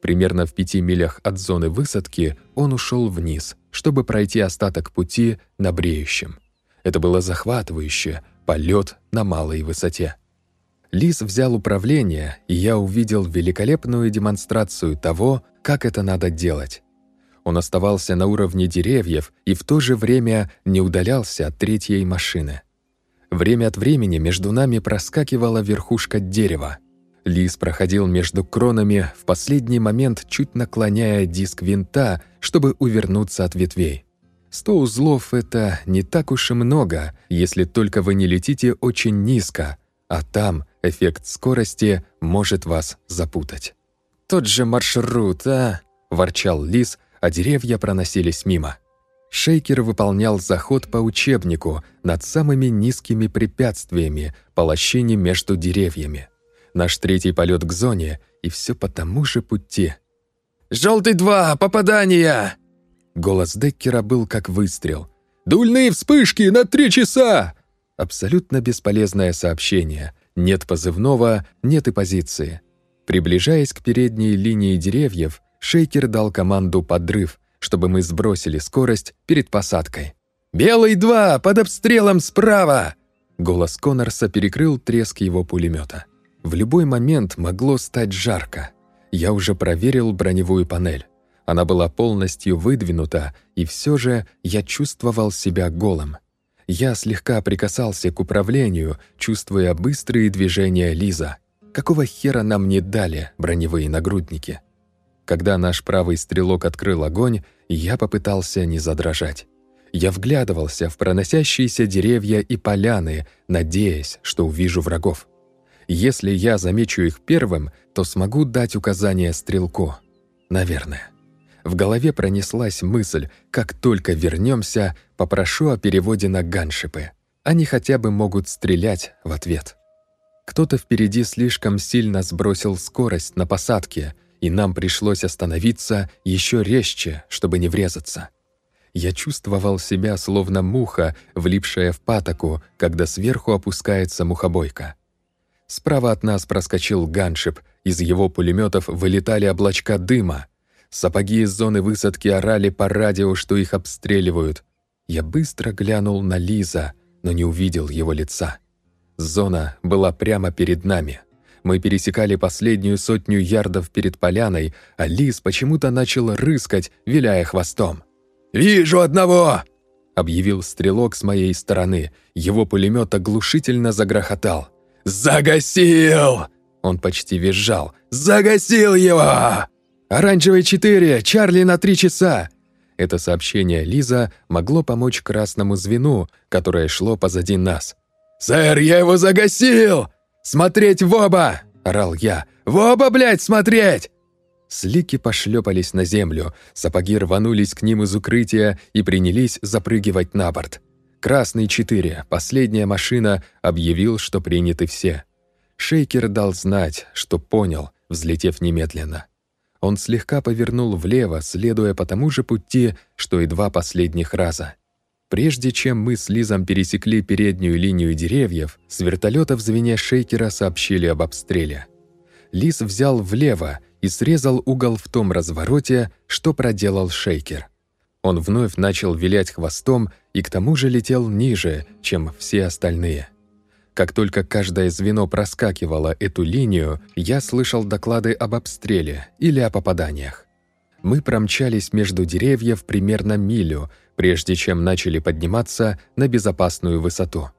Примерно в пяти милях от зоны высадки он ушел вниз, чтобы пройти остаток пути на бреющем. Это было захватывающе, полет на малой высоте. Лис взял управление, и я увидел великолепную демонстрацию того, как это надо делать. Он оставался на уровне деревьев и в то же время не удалялся от третьей машины. Время от времени между нами проскакивала верхушка дерева. Лис проходил между кронами, в последний момент чуть наклоняя диск винта, чтобы увернуться от ветвей. Сто узлов — это не так уж и много, если только вы не летите очень низко, а там эффект скорости может вас запутать. «Тот же маршрут, а?» — ворчал лис, а деревья проносились мимо. Шейкер выполнял заход по учебнику над самыми низкими препятствиями по между деревьями наш третий полет к зоне, и все по тому же пути. «Желтый два! Попадание!» Голос Деккера был как выстрел. «Дульные вспышки на три часа!» Абсолютно бесполезное сообщение. Нет позывного, нет и позиции. Приближаясь к передней линии деревьев, Шейкер дал команду «подрыв», чтобы мы сбросили скорость перед посадкой. «Белый два! Под обстрелом справа!» Голос Коннорса перекрыл треск его пулемета. В любой момент могло стать жарко. Я уже проверил броневую панель. Она была полностью выдвинута, и все же я чувствовал себя голым. Я слегка прикасался к управлению, чувствуя быстрые движения Лиза. Какого хера нам не дали броневые нагрудники? Когда наш правый стрелок открыл огонь, я попытался не задрожать. Я вглядывался в проносящиеся деревья и поляны, надеясь, что увижу врагов. Если я замечу их первым, то смогу дать указание стрелку. Наверное. В голове пронеслась мысль, как только вернемся, попрошу о переводе на ганшипы. Они хотя бы могут стрелять в ответ. Кто-то впереди слишком сильно сбросил скорость на посадке, и нам пришлось остановиться еще резче, чтобы не врезаться. Я чувствовал себя словно муха, влипшая в патоку, когда сверху опускается мухобойка. Справа от нас проскочил ганшип, из его пулеметов вылетали облачка дыма. Сапоги из зоны высадки орали по радио, что их обстреливают. Я быстро глянул на Лиза, но не увидел его лица. Зона была прямо перед нами. Мы пересекали последнюю сотню ярдов перед поляной, а Лиз почему-то начал рыскать, виляя хвостом. «Вижу одного!» — объявил стрелок с моей стороны. Его пулемет оглушительно загрохотал. «Загасил!» Он почти визжал. «Загасил его!» «Оранжевый 4, Чарли на три часа!» Это сообщение Лиза могло помочь красному звену, которое шло позади нас. «Сэр, я его загасил! Смотреть в оба!» — орал я. «В оба, блядь, смотреть!» Слики пошлепались на землю, сапоги рванулись к ним из укрытия и принялись запрыгивать на борт. Красный 4, последняя машина, объявил, что приняты все. Шейкер дал знать, что понял, взлетев немедленно. Он слегка повернул влево, следуя по тому же пути, что и два последних раза. Прежде чем мы с Лизом пересекли переднюю линию деревьев, с вертолета в звене шейкера сообщили об обстреле. Лиз взял влево, и срезал угол в том развороте, что проделал шейкер. Он вновь начал вилять хвостом и к тому же летел ниже, чем все остальные. Как только каждое звено проскакивало эту линию, я слышал доклады об обстреле или о попаданиях. Мы промчались между деревьев примерно милю, прежде чем начали подниматься на безопасную высоту.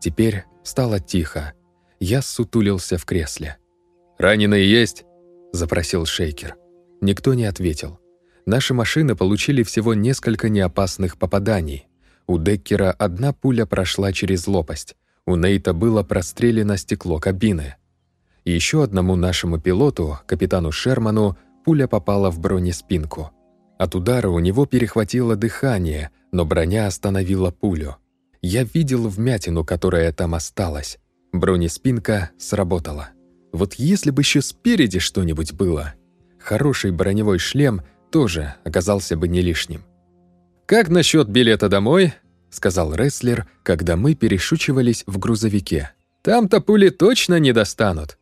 Теперь стало тихо. Я сутулился в кресле. «Раненые есть?» запросил Шейкер. Никто не ответил. Наши машины получили всего несколько неопасных попаданий. У Деккера одна пуля прошла через лопасть. У Нейта было прострелено стекло кабины. Еще одному нашему пилоту, капитану Шерману, пуля попала в бронеспинку. От удара у него перехватило дыхание, но броня остановила пулю. Я видел вмятину, которая там осталась. Бронеспинка сработала. Вот если бы еще спереди что-нибудь было, хороший броневой шлем тоже оказался бы не лишним. «Как насчет билета домой?» — сказал рестлер, когда мы перешучивались в грузовике. «Там-то пули точно не достанут».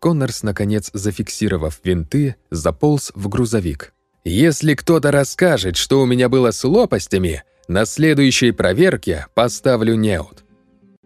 Коннорс, наконец, зафиксировав винты, заполз в грузовик. «Если кто-то расскажет, что у меня было с лопастями, на следующей проверке поставлю неуд».